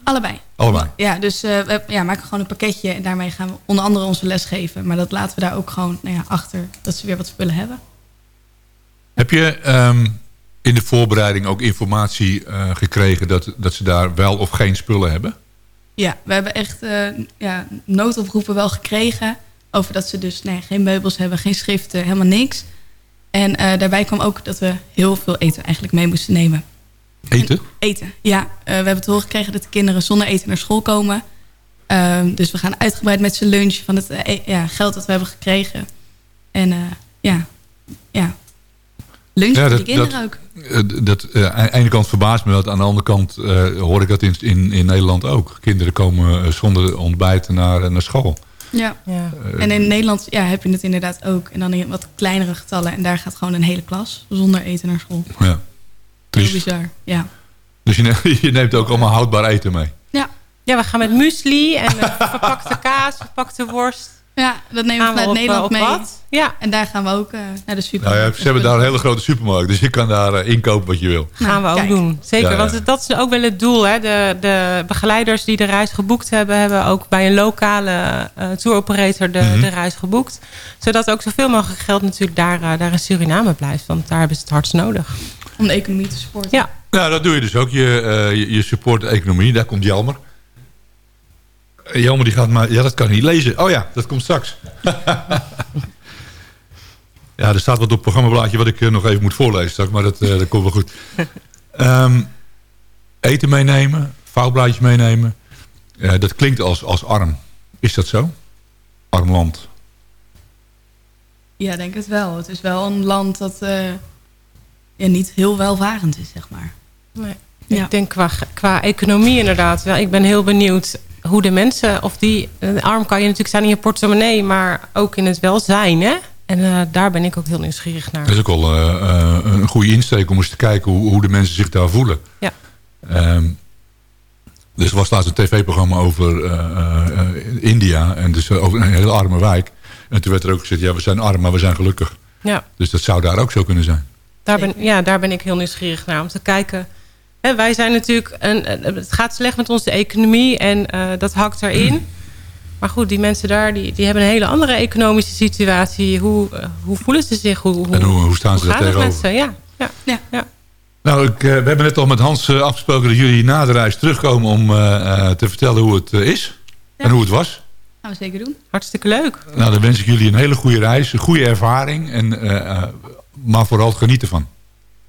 Allebei. Allebei. Ja, dus eh, we ja, maken gewoon een pakketje en daarmee gaan we onder andere onze les geven. Maar dat laten we daar ook gewoon nou ja, achter, dat ze weer wat spullen hebben. Heb je ehm, in de voorbereiding ook informatie eh, gekregen dat, dat ze daar wel of geen spullen hebben? Ja, we hebben echt eh, ja, noodoproepen wel gekregen. Over dat ze dus nee, geen meubels hebben, geen schriften, helemaal niks. En eh, daarbij kwam ook dat we heel veel eten eigenlijk mee moesten nemen. Eten? Eten, ja. Eh, we hebben te horen gekregen dat de kinderen zonder eten naar school komen. Ehm, dus we gaan uitgebreid met ze lunchen van het eh, e- ja, geld dat we hebben gekregen. En ja, ja. Lunch voor de kinderen ook. eh, dat, aan de ene kant verbaast me dat. Aan de andere kant hoor ik dat in, in, in Nederland ook. Kinderen komen zonder ontbijt naar, naar school. Ja. Ja. En in Nederland ja, heb je het inderdaad ook. En dan in wat kleinere getallen. En daar gaat gewoon een hele klas zonder eten naar school. Ja. Heel Triest. bizar, ja. Dus je, ne- je neemt ook allemaal houdbaar eten mee. Ja. Ja, we gaan met muesli en eh, verpakte kaas, verpakte worst. Ja, dat nemen we Gaan we vanuit op, Nederland eh, op mee. Ja. En daar gaan we ook eh, naar de super. Nou ja, ze hebben daar een hele grote supermarkt. Dus je kan daar eh, inkopen wat je wil. Gaan we ook kijk. doen. Zeker, Ja, ja. want dat is ook wel het doel. Hè? De, de begeleiders die de reis geboekt hebben... hebben ook bij een lokale eh touroperator de, Mhm. de reis geboekt. Zodat ook zoveel mogelijk geld natuurlijk daar, daar in Suriname blijft. Want daar hebben ze het hardst nodig. Om de economie te supporten. Ja. Nou, dat doe je dus ook. Je, eh, je, je support de economie. Daar komt Jelmer. Eh, Jelmer die gaat maar... Ja, dat kan ik niet lezen. Oh ja, dat komt straks. ja, er staat wat op het programmablaadje wat ik eh, nog even moet voorlezen straks. Maar dat, eh, dat komt wel goed. Ehm, eten meenemen. Vouwblaadjes meenemen. Eh, dat klinkt als, als arm. Is dat zo? Arm land. Ja, denk het wel. Het is wel een land dat eh, ja, niet heel welvarend is, zeg maar. Nee. Ja. Ik denk qua, qua economie inderdaad. wel. Ik ben heel benieuwd hoe de mensen... of die eh, arm kan je natuurlijk zijn in je portemonnee... maar ook in het welzijn. Hè? En eh, daar ben ik ook heel nieuwsgierig naar. Dat is ook wel eh, een goede insteek om eens te kijken hoe, hoe de mensen zich daar voelen. Ja. Ehm, dus er was laatst een tv-programma over India. En dus over een hele arme wijk. En toen werd er ook gezegd, ja, we zijn arm, maar we zijn gelukkig. Ja. Dus dat zou daar ook zo kunnen zijn. Daar ben, ja, daar ben ik heel nieuwsgierig naar. Om te kijken. Hè, wij zijn natuurlijk. Een, een- het gaat slecht met onze economie. En eh, dat hakt erin. Maar goed, die mensen daar. Die, die hebben een hele andere economische situatie. Hoe, eh, hoe voelen ze zich? Hoe, hoe, En hoe, hoe staan ze hoe daar met tegenover? ze? Ja. Ja. Ja. Nou, ik, eh, we hebben net al met Hans eh, afgesproken dat jullie na de reis terugkomen om eh, eh, te vertellen hoe het eh, is. En hoe het was. Gaan we zeker doen. Hartstikke leuk. Nou, dan wens ik jullie een hele goede reis, een goede ervaring. En, eh, eh, maar vooral geniet ervan.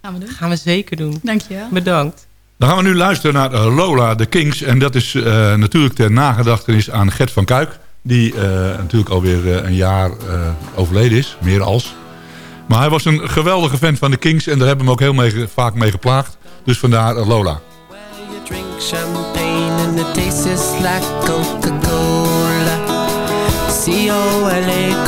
Gaan we doen. Gaan we zeker doen. Dankjewel. Bedankt. Dan gaan we nu luisteren naar eh, Lola de Kings. En dat is eh, natuurlijk ter nagedachtenis aan Gert van Kuik. Die eh, natuurlijk alweer een jaar eh, overleden is. Meer als. Maar hij was een geweldige fan van de Kings. En daar hebben we hem ook heel mee, vaak mee geplaagd. Dus vandaar Lola. You drink champagne and the taste is like Coca-Cola. C-O-L-A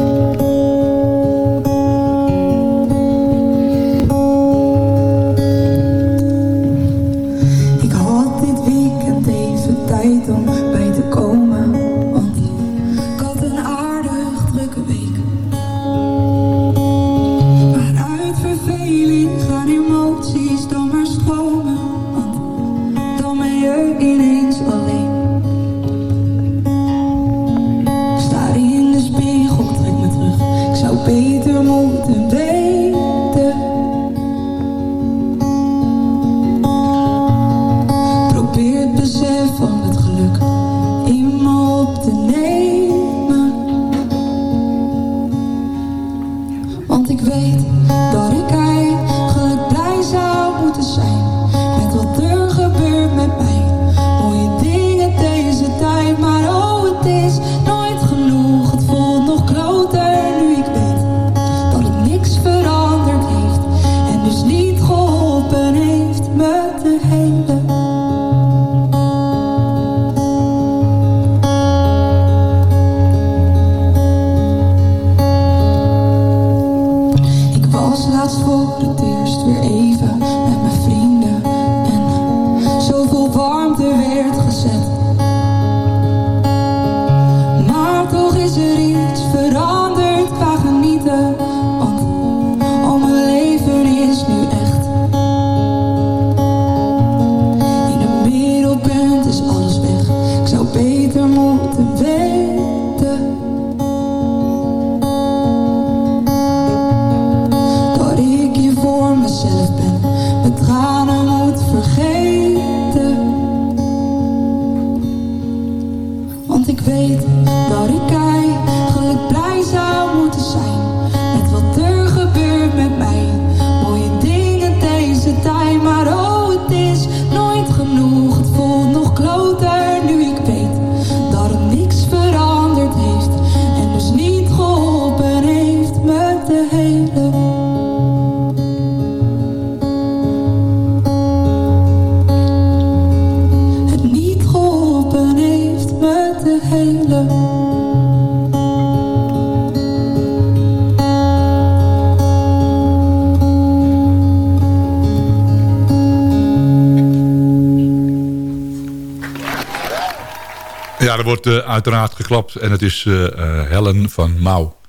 Uiteraard geklapt. En het is eh, eh, Helen van Mouw.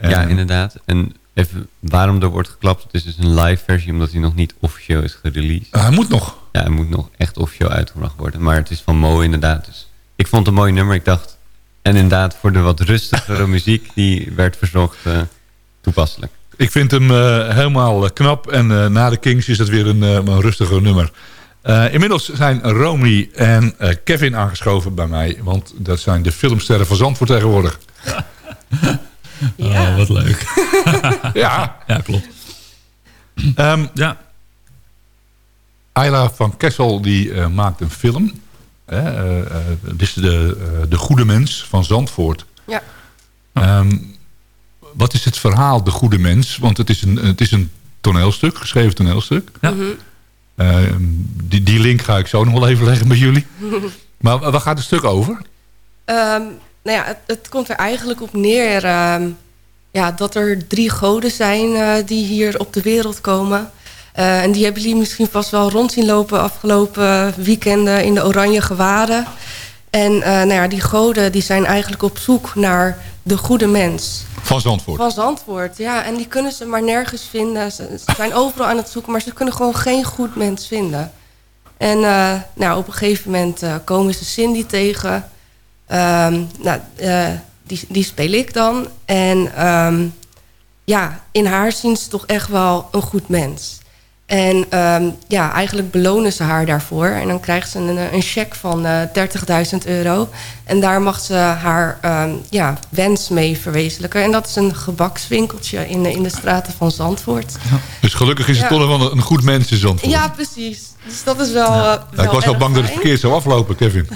Ja, inderdaad. En even waarom er wordt geklapt. Het is dus een live versie, omdat hij nog niet officieel is gereleased. hij moet nog. Ja, hij moet nog echt officieel uitgebracht worden. Maar het is van Mo inderdaad. Dus ik vond het een mooi nummer. Ik dacht, en inderdaad voor de wat rustigere muziek die werd verzocht, eh, toepasselijk. Ik vind hem helemaal knap. En na de Kings is het weer een, een rustiger nummer. Eh, inmiddels zijn Romy en eh, Kevin aangeschoven bij mij. Want dat zijn de filmsterren van Zandvoort tegenwoordig. Oh, wat leuk. ja. Ja, klopt. ja. Ayla van Kessel die eh, maakt een film. Hè, eh, eh, dit is de, eh, de Goede Mens van Zandvoort. Ja. Ehm, wat is het verhaal De Goede Mens? Want het is een, het is een toneelstuk, geschreven toneelstuk. Mhm. Ehm, die, die link ga ik zo nog wel even leggen met jullie. Maar waar gaat het stuk over? Ehm, nou ja, het, het komt er eigenlijk op neer ehm, ja, dat er drie goden zijn eh, die hier op de wereld komen. Eh, en die hebben jullie misschien vast wel rond zien lopen afgelopen weekenden in de oranje gewaden. En eh, nou ja, die goden die zijn eigenlijk op zoek naar de goede mens. Van Zandvoort. Ja. En die kunnen ze maar nergens vinden. Ze, ze zijn overal aan het zoeken, maar ze kunnen gewoon geen goed mens vinden. En eh, nou, op een gegeven moment eh, komen ze Cindy tegen. Ehm, nou, eh, die, die speel ik dan. En ehm, ja, in haar zien ze toch echt wel een goed mens. En ehm, ja, eigenlijk belonen ze haar daarvoor. En dan krijgt ze een, een cheque van eh 30.000 euro. En daar mag ze haar ehm, ja, wens mee verwezenlijken. En dat is een gebakswinkeltje in de, in de straten van Zandvoort. Dus gelukkig is het Ja. toch nog wel een, goed mens in Zandvoort. Ja, precies. Dus dat is wel, eh, Ja, ik was wel bang dat het verkeerd zou aflopen, Kevin.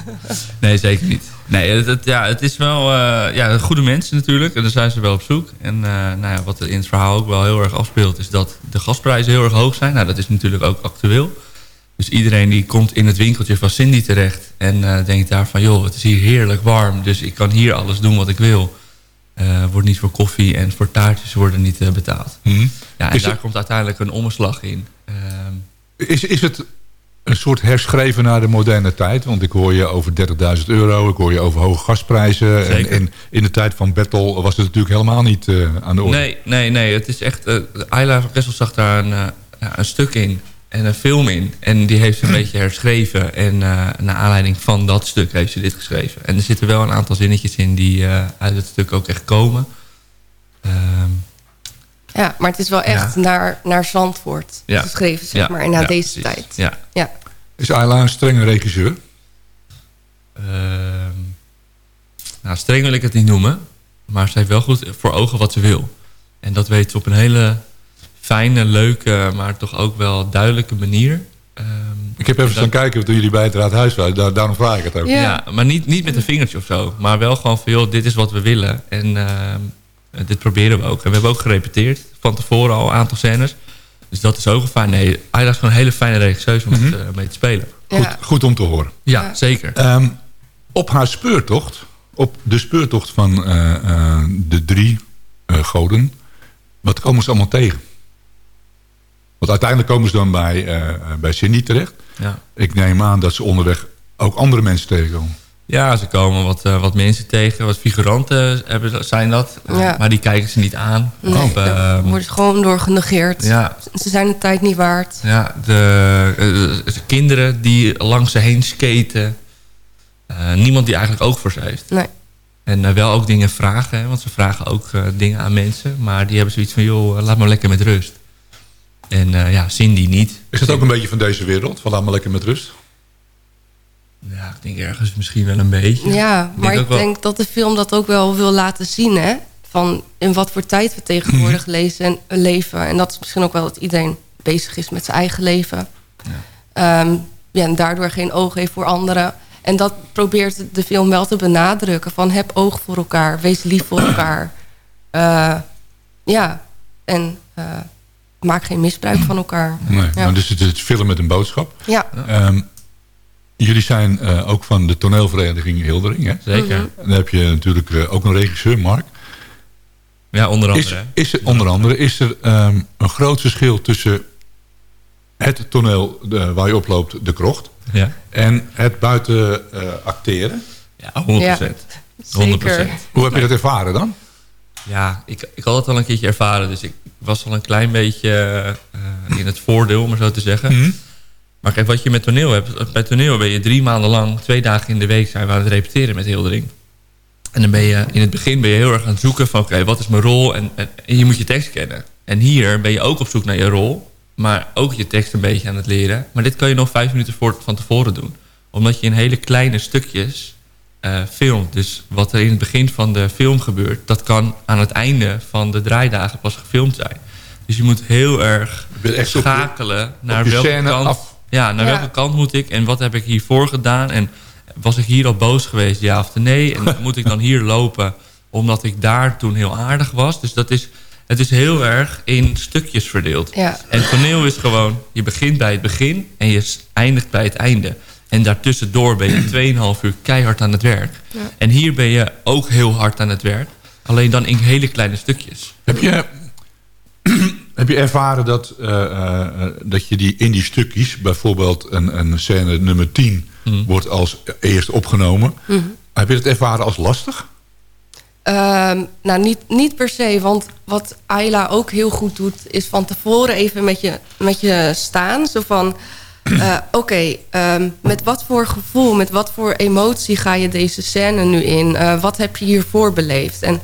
Nee, zeker niet. Nee, het, het- ja, het is wel eh, ja, goede mensen natuurlijk. En daar zijn ze wel op zoek. En eh, nou ja, wat er in het verhaal ook wel heel erg afspeelt... is dat de gasprijzen heel erg hoog zijn. Nou, dat is natuurlijk ook actueel. Dus iedereen die komt in het winkeltje van Cindy terecht... en eh, denkt daar van, joh, het is hier heerlijk warm... dus ik kan hier alles doen wat ik wil. Wordt niet voor koffie en voor taartjes worden niet betaald. Mhm. Ja, en daar komt uiteindelijk een omslag in. Ehm, Is, is het een soort herschreven naar de moderne tijd? Want ik hoor je over 30.000 euro, ik hoor je over hoge gasprijzen. En, in de tijd van Battle was het natuurlijk helemaal niet eh, aan de orde. Nee, nee, nee. Het is echt... eh Ayla van Kessel zag daar een, eh, een stuk in. En een film in. En die heeft ze een beetje herschreven. En naar aanleiding van dat stuk heeft ze dit geschreven. En er zitten wel een aantal zinnetjes in die uit het stuk ook echt komen. Ehm, Ja, maar het is wel echt Ja. naar, naar Zandvoort Ja. geschreven, zeg Ja, maar. En naar ja, deze precies. tijd. Ja. ja. Is Ayla een strenge regisseur? Ehm, nou, streng wil ik het niet noemen. Maar ze heeft wel goed voor ogen wat ze wil. En dat weet ze op een hele fijne, leuke, maar toch ook wel duidelijke manier. Ehm, Ik heb even staan kijken toen jullie bij het raadhuis waren. Daar, daarom vraag ik het ook. Ja, maar niet, niet met een vingertje of zo. Maar wel gewoon van, joh, dit is wat we willen. En ehm, dit proberen we ook. En we hebben ook gerepeteerd. Van tevoren al een aantal scènes. Dus dat is ook een fijn. Nee, Ayla is gewoon een hele fijne regisseur om Mhm. met, eh, mee te spelen. Goed, goed om te horen. Ja, zeker. Ehm, op haar speurtocht, op de speurtocht van eh, eh, de drie eh, goden, wat komen ze allemaal tegen? Want uiteindelijk komen ze dan bij, eh, bij Cindy terecht. Ja. Ik neem aan dat ze onderweg ook andere mensen tegenkomen. Ja, ze komen wat, eh, wat mensen tegen. Wat figuranten hebben, zijn dat. Ja. Maar die kijken ze niet aan. Nee, ehm, wordt gewoon door genegeerd. Ja. Ze zijn de tijd niet waard. Ja, de, eh, de kinderen die langs ze heen skaten. Eh, niemand die eigenlijk oog voor ze heeft. Nee. En wel ook dingen vragen, hè, want ze vragen ook eh, dingen aan mensen. Maar die hebben zoiets van, joh, laat maar lekker met rust. En eh, ja, Cindy niet. Is dat ook een beetje van deze wereld? Van laat maar lekker met rust. Ja, ik denk ergens misschien wel een beetje. Ja, maar ik wel- denk dat de film dat ook wel wil laten zien, hè? Van in wat voor tijd we tegenwoordig Mhm. lezen en eh, leven. En dat is misschien ook wel dat iedereen bezig is met zijn eigen leven. Ehm, ja, en daardoor geen oog heeft voor anderen. En dat probeert de film wel te benadrukken. Van heb oog voor elkaar, wees lief voor elkaar. Eh, ja, en eh, maak geen misbruik van elkaar. Nee, Ja. nou, dus het is het film met een boodschap. Ja. Ehm, jullie zijn eh, ook van de toneelvereniging Hildering, hè? Zeker. En dan heb je natuurlijk eh, ook een regisseur, Mark. Ja, onder Is, andere. is er, onder andere is er ehm, een groot verschil tussen het toneel de, waar je oploopt, de krocht, Ja. en het buiten eh, acteren? Ja, 100%. Ja, 100%. Hoe heb je dat ervaren dan? Ja, ik, ik had het al een keertje ervaren. Dus ik was al een klein beetje eh, in het voordeel, om maar zo te zeggen. Mhm. Maar kijk, wat je met toneel hebt. Bij toneel ben je drie maanden lang, twee dagen in de week... zijn we aan het repeteren met Hildering. En dan ben je, in het begin ben je heel erg aan het zoeken van... oké, wat is mijn rol? En, en, en je moet je tekst kennen. En hier ben je ook op zoek naar je rol... maar ook je tekst een beetje aan het leren. Maar dit kan je nog vijf minuten voor, van tevoren doen. Omdat je in hele kleine stukjes eh, filmt. Dus wat er in het begin van de film gebeurt... dat kan aan het einde van de draaidagen pas gefilmd zijn. Dus je moet heel erg op schakelen naar op welke kant... af. Ja, naar Ja. welke kant moet ik en wat heb ik hiervoor gedaan? En was ik hier al boos geweest, ja of nee? En moet ik dan hier lopen omdat ik daar toen heel aardig was? Dus dat is, het is heel erg in stukjes verdeeld. Ja. En toneel is gewoon, je begint bij het begin en je eindigt bij het einde. En daartussendoor ben je 2,5 uur keihard aan het werk. Ja. En hier ben je ook heel hard aan het werk. Alleen dan in hele kleine stukjes. Heb je, heb je ervaren dat, eh, eh, dat je die in die stukjes... bijvoorbeeld een, een scène nummer 10 Mhm. wordt als eerst opgenomen... Mhm. heb je dat ervaren als lastig? Ehm, nou, niet, niet per se. Want wat Ayla ook heel goed doet... is van tevoren even met je, met je staan. Zo van... eh, Oké, ehm, met wat voor gevoel, met wat voor emotie ga je deze scène nu in? Eh, wat heb je hiervoor beleefd? En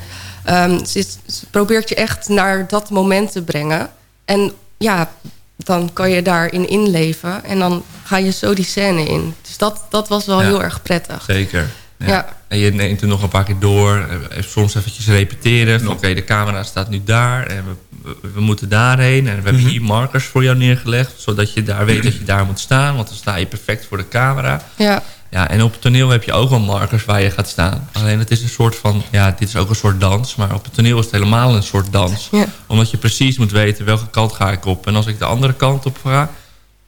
ehm, ze, is- ze probeert je echt naar dat moment te brengen. En ja, dan kan je daarin inleven. En dan ga je zo die scène in. Dus dat, dat was wel Ja. heel erg prettig. Zeker. Ja. Ja. En je neemt er nog een paar keer door. eh, Soms eventjes repeteren. van, Oké, de camera staat nu daar. En we, we, we moeten daarheen. En we hebben Mhm. hier markers voor jou neergelegd. Zodat je daar weet dat je daar moet staan. Want dan sta je perfect voor de camera. Ja. Ja, en op het toneel heb je ook wel markers waar je gaat staan. Alleen het is een soort van, ja, dit is ook een soort dans. Maar op het toneel is het helemaal een soort dans. Ja. Omdat je precies moet weten welke kant ga ik op. En als ik de andere kant op ga,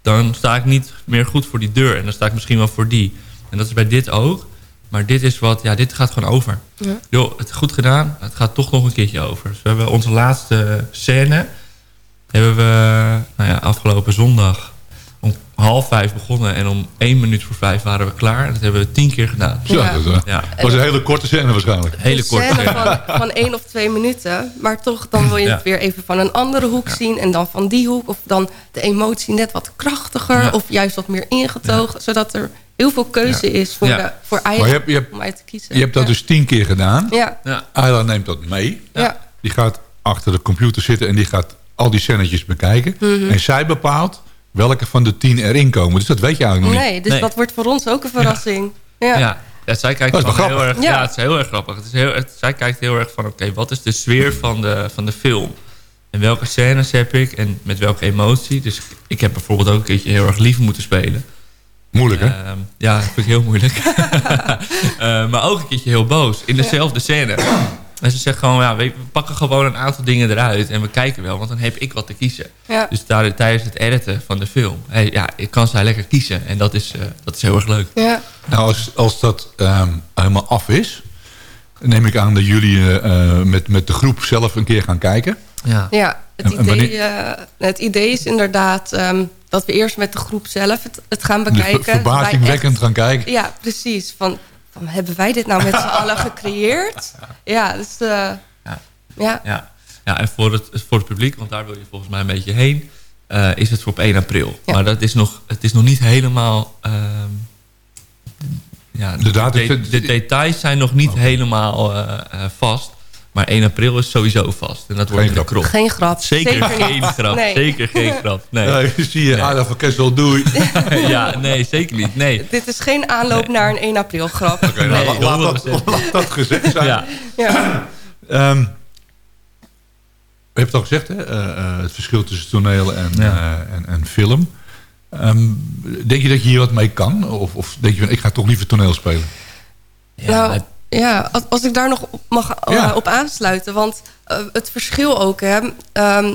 dan sta ik niet meer goed voor die deur. En dan sta ik misschien wel voor die. En dat is bij dit ook. Maar dit is wat, ja, dit gaat gewoon over. Ja. Joh, het goed gedaan. Het gaat toch nog een keertje over. Dus we hebben onze laatste scène. Hebben we nou ja, afgelopen zondag om half vijf begonnen. En om één minuut voor vijf waren we klaar. En dat hebben we tien keer gedaan. Dat eh, Ja. was een hele korte scène waarschijnlijk. Hele Een korte scène van, van één of twee minuten. Maar toch, dan wil je Ja. het weer even van een andere hoek zien. En dan van die hoek. Of dan de emotie net wat krachtiger. Ja. Of juist wat meer ingetogen. Zodat er heel veel keuze is voor, Ja. de, voor Maar eigen je hebt, je hebt, om uit te kiezen. je hebt dat Ja. dus tien keer gedaan. Ja. Ayla neemt dat mee. Ja. Die gaat achter de computer zitten en die gaat al die scènetjes bekijken. Mhm. En zij bepaalt welke van de tien erin komen. Dus dat weet je eigenlijk nog niet. Nee, dus dat wordt voor ons ook een verrassing. Ja. Ja. Ja, zij kijkt Dat is wel heel grappig. erg. Ja. Ja. het is heel erg grappig. Het is heel, het- zij kijkt heel erg van, oké, wat is de sfeer van de, van de film? En welke scènes heb ik en met welke emotie? Dus ik heb bijvoorbeeld ook een keertje heel erg lief moeten spelen. Moeilijk, hè? Ehm, ja, dat vind ik heel moeilijk. Eh, maar ook een keertje heel boos. In dezelfde scène. En ze zegt gewoon, ja, we pakken gewoon een aantal dingen eruit. En we kijken wel, want dan heb ik wat te kiezen. Ja. Dus daar, tijdens het editen van de film... Hey, ja, ik kan zij lekker kiezen. En dat is, eh, dat is heel erg leuk. Ja. Nou, als, als dat ehm, helemaal af is... neem ik aan dat jullie eh, eh, met, met de groep zelf een keer gaan kijken. Ja. Ja, het, idee, wanneer- eh, het idee is inderdaad ehm, dat we eerst met de groep zelf het, het gaan bekijken. ver- verbazingwekkend gaan kijken. Ja, precies. Van, van, hebben wij dit nou met z'n allen gecreëerd? Ja, dus... eh, ja. Ja, ja en voor het, voor het publiek, want daar wil je volgens mij een beetje heen... eh, is het voor op 1 april. Ja. Maar dat is nog, het is nog niet helemaal... ehm, ja, de, de, de details zijn nog niet helemaal eh, vast. Maar 1 april is sowieso vast. En dat wordt Geen de. Geen grap. Zeker, Zeker niet. geen grap. Nee. Zeker geen grap. Nee. Nee, zie je, Ayla van Kessel, doei. ja, nee, zeker niet. Nee. Dit is geen aanloop naar een 1 april grap. Oké, nou, Nee, laat, laat dat, 100%. laat dat gezegd zijn. Ja. Ja. Ehm, we hebben het al gezegd, hè? eh, eh, het verschil tussen toneel en, Ja. eh, en, en film. Ehm, denk je dat je hier wat mee kan? Of, of denk je van, ik ga toch liever toneel spelen? nou, ja, als, als ik daar nog op mag eh, op aansluiten. Want eh, het verschil ook, hè. ehm,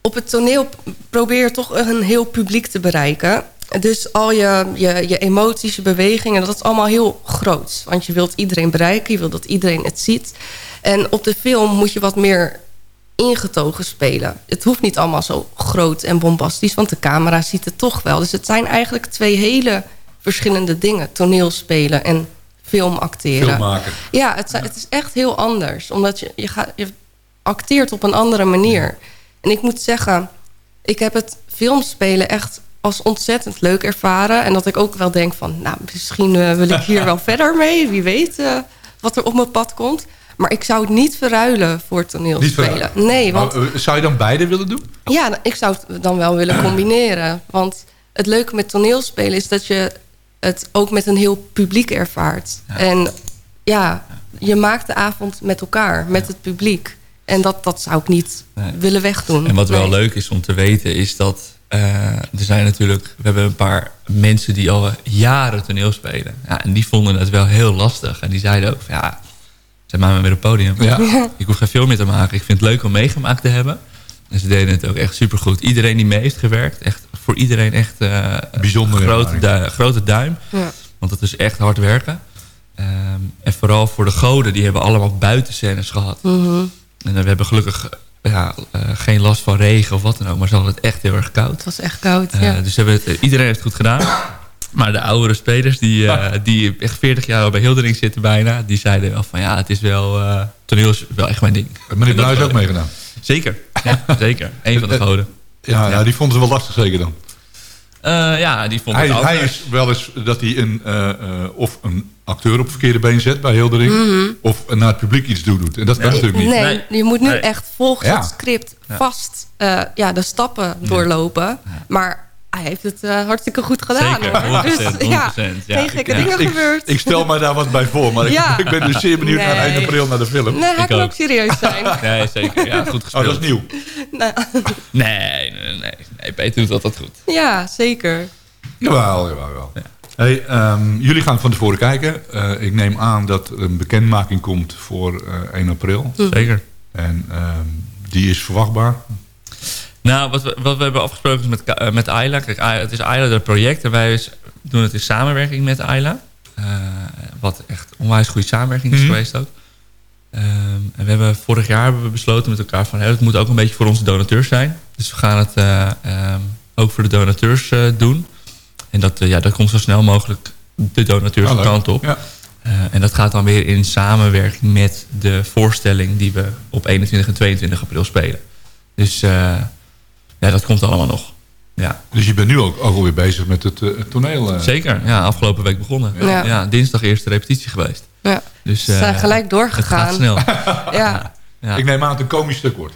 op het toneel probeer je toch een heel publiek te bereiken. Dus al je, je, je emoties, je bewegingen, dat is allemaal heel groot. Want je wilt iedereen bereiken, je wilt dat iedereen het ziet. En op de film moet je wat meer ingetogen spelen. Het hoeft niet allemaal zo groot en bombastisch, want de camera ziet het toch wel. Dus het zijn eigenlijk twee hele verschillende dingen. Toneelspelen en Film maken. Ja, het, het is echt heel anders. Omdat je, je, gaat, je acteert op een andere manier. En ik moet zeggen, ik heb het filmspelen echt als ontzettend leuk ervaren. En dat ik ook wel denk van, nou, misschien eh, wil ik hier wel verder mee. Wie weet eh, wat er op mijn pad komt. Maar ik zou het niet verruilen voor toneelspelen. Nee, want Maar, eh, zou je dan beide willen doen? ja, ik zou het dan wel willen combineren. Want het leuke met toneelspelen is dat je het ook met een heel publiek ervaart. En ja, je maakt de avond met elkaar, met het publiek. En dat, dat zou ik niet Nee. willen wegdoen. En wat wel Nee. leuk is om te weten is dat eh, er zijn natuurlijk... We hebben een paar mensen die al jaren toneel spelen. Ja, en die vonden het wel heel lastig. En die zeiden ook van ja, zet maar weer op het podium. Ja. Ik hoef geen film meer te maken. Ik vind het leuk om meegemaakt te hebben. En ze deden het ook echt supergoed. Iedereen die mee heeft gewerkt, echt voor iedereen echt eh, Bijzondere grote, du- grote duim. Ja. Want het is echt hard werken. Ehm, en vooral voor de goden, die hebben allemaal buitenscènes gehad. Mhm. En we hebben gelukkig ja, eh, geen last van regen of wat dan ook. Maar ze hadden het echt heel erg koud. Het was echt koud, Eh, ja. Dus hebben het, iedereen heeft het goed gedaan. Maar de oudere spelers die, eh, die echt 40 jaar bij Hildering zitten bijna... die zeiden wel van ja, het is wel... eh toneel is wel echt mijn ding. Meneer Bluis wel- ook meegedaan? Zeker, ja, zeker. Eén van de goden. Ja, ja. die vonden ze wel lastig zeker dan. Eh, ja, die vond Hij, het ook hij is wel eens dat hij een, eh, eh, of een acteur op verkeerde been zet bij Hildering... Mhm. of naar het publiek iets toe doet. En dat kan natuurlijk niet. Nee, je moet nu Nee. echt volgens Ja. het script vast eh, ja, de stappen doorlopen. Maar hij heeft het eh, hartstikke goed gedaan. Zeker, hoor. 100%, Dus, ja, 100%, ja. geen gekke Ja. dingen Ik, gebeurd. ik stel mij daar wat bij voor, maar ik, Ja. ik ben dus zeer benieuwd naar Nee. 1 april naar de film. Nee, hij Ik kan ook. ook serieus zijn. Nee, zeker. Ja, goed gespeeld. Oh, dat is nieuw. Nou, Nee, nee, nee. nee Peter doet altijd goed. ja, zeker. Jawel, jawel, jawel. Hey, ehm, jullie gaan van tevoren kijken. Eh, ik neem aan dat er een bekendmaking komt voor eh 1 april. Zeker. En ehm, die is verwachtbaar. Nou, wat we, wat we hebben afgesproken is met, eh, met Ayla. Kijk, het is Ayla het project en wij doen het in samenwerking met Ayla. Eh, wat echt onwijs goede samenwerking is Mhm. geweest ook. Ehm, en we hebben, vorig jaar hebben we besloten met elkaar van... Het moet ook een beetje voor onze donateurs zijn. Dus we gaan het eh, ehm, ook voor de donateurs doen. En dat, ja, dat komt zo snel mogelijk de donateurs leuk. kant op. Ja. En dat gaat dan weer in samenwerking met de voorstelling... die we op 21 en 22 april spelen. Dus ja, dat komt allemaal nog. Ja. Dus je bent nu ook, ook alweer bezig met het, eh, het toneel. eh. Zeker, ja, afgelopen week begonnen. Ja. Ja. dinsdag eerste repetitie geweest. Ja. Dus, Ze zijn eh, gelijk Het doorgegaan. gaat snel. Ja. Ja. Ik neem aan dat het een komisch stuk wordt.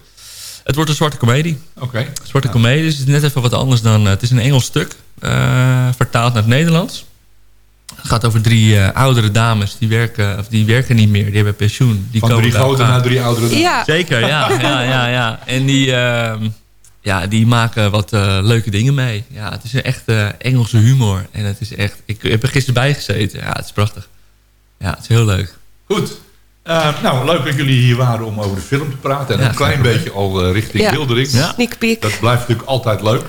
Het wordt een zwarte komedie. Oké. Zwarte komedie dus het is net even wat anders dan... het is een Engels stuk, eh, vertaald naar het Nederlands. Het gaat over drie eh, oudere dames, die werken, of die werken niet meer. Die hebben pensioen. Die Van komen drie grote naar drie oudere dames. Ja. Zeker, ja. ja, ja, ja. En die, ehm, ja, die maken wat eh, leuke dingen mee. Ja, het is een echte Engelse humor. En het is echt... Ik heb er gisteren bij gezeten. Ja, het is prachtig. Ja, het is heel leuk. Goed. Eh, nou, leuk dat jullie hier waren om over de film te praten. En Ja, een klein beetje al eh, richting Ja. Wildering. Ja. Sneak peek. Dat blijft natuurlijk altijd leuk.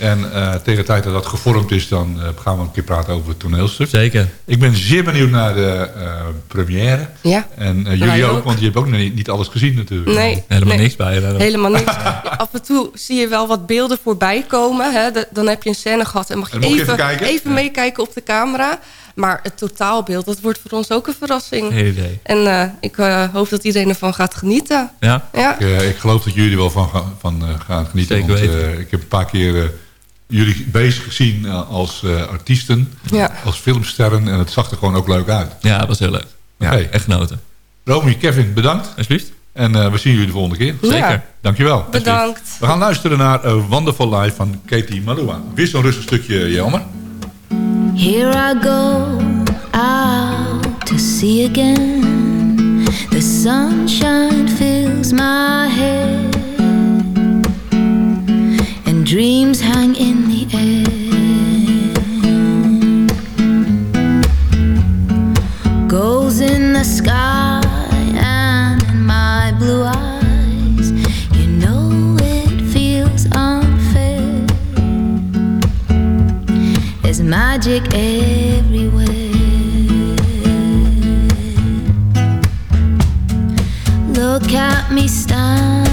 En eh, tegen de tijd dat dat gevormd is, dan eh, gaan we een keer praten over het toneelstuk. Zeker. Ik ben zeer benieuwd naar de eh, première. Ja. En jullie ook, ook. want je hebt ook nog niet, niet alles gezien natuurlijk. Nee. Helemaal nee. niks bij. hè. Helemaal niks. Af en toe zie je wel wat beelden voorbij komen. Hè? De- dan heb je een scène gehad en mag je En je even, even kijken? even meekijken op de camera. Maar het totaalbeeld, dat wordt voor ons ook een verrassing. Geen idee. En eh, ik hoop dat iedereen ervan gaat genieten. Ja? Ja. Ik, ik geloof dat jullie er wel van, gaan- van eh, gaan genieten. Zeker want, weten. eh, ik heb een paar keer eh, jullie bezig gezien eh, als eh, artiesten. Ja. Als filmsterren. En het zag er gewoon ook leuk uit. Ja, dat was heel leuk. Ja, echt genoten. Romy, Kevin, bedankt. Alsjeblieft. En eh, we zien jullie de volgende keer. Zeker. Dankjewel. Bedankt. We gaan luisteren naar Wonderful Life van Katie Malua. Weer zo'n rustig stukje, Jelmer. Here I go out to sea again. The sunshine fills my head, dreams hang in the air. Goes in the sky and in my blue eyes. You know it feels unfair. There's magic everywhere. Look at me standing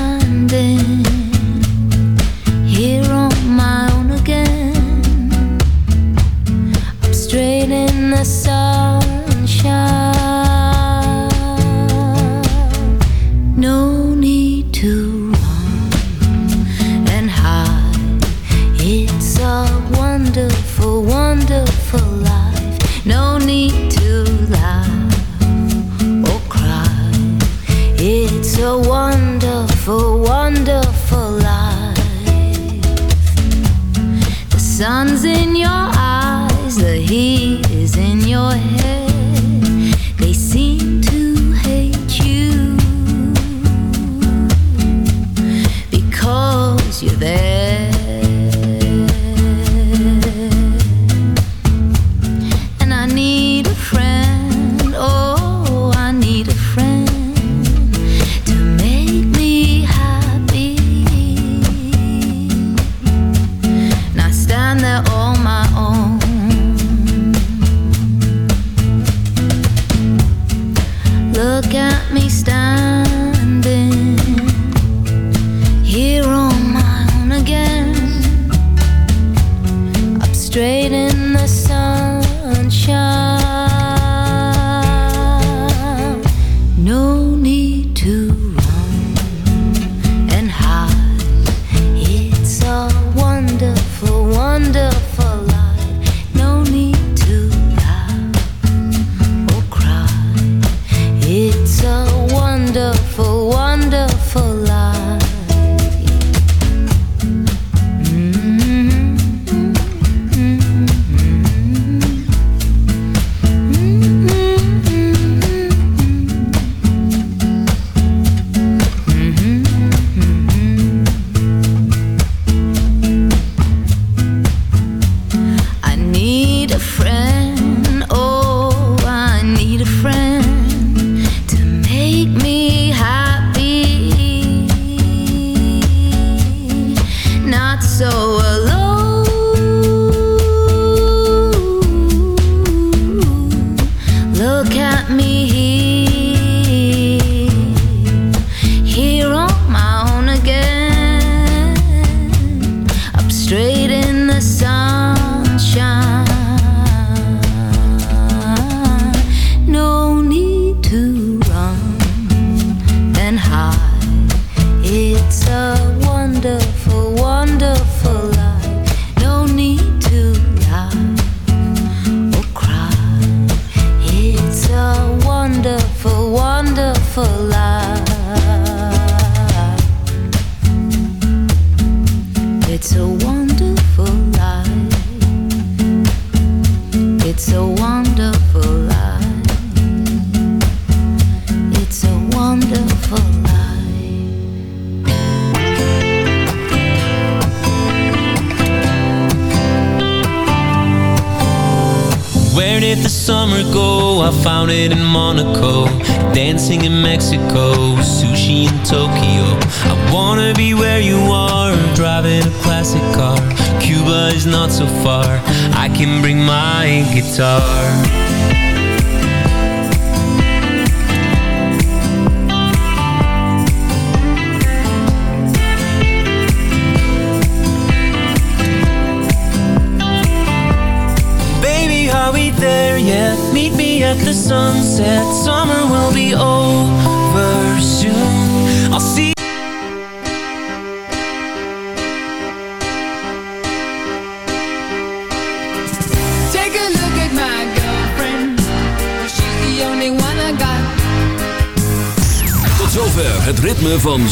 No need to laugh or cry. It's a wonderful, wonderful life. The sun's in your eyes, the heat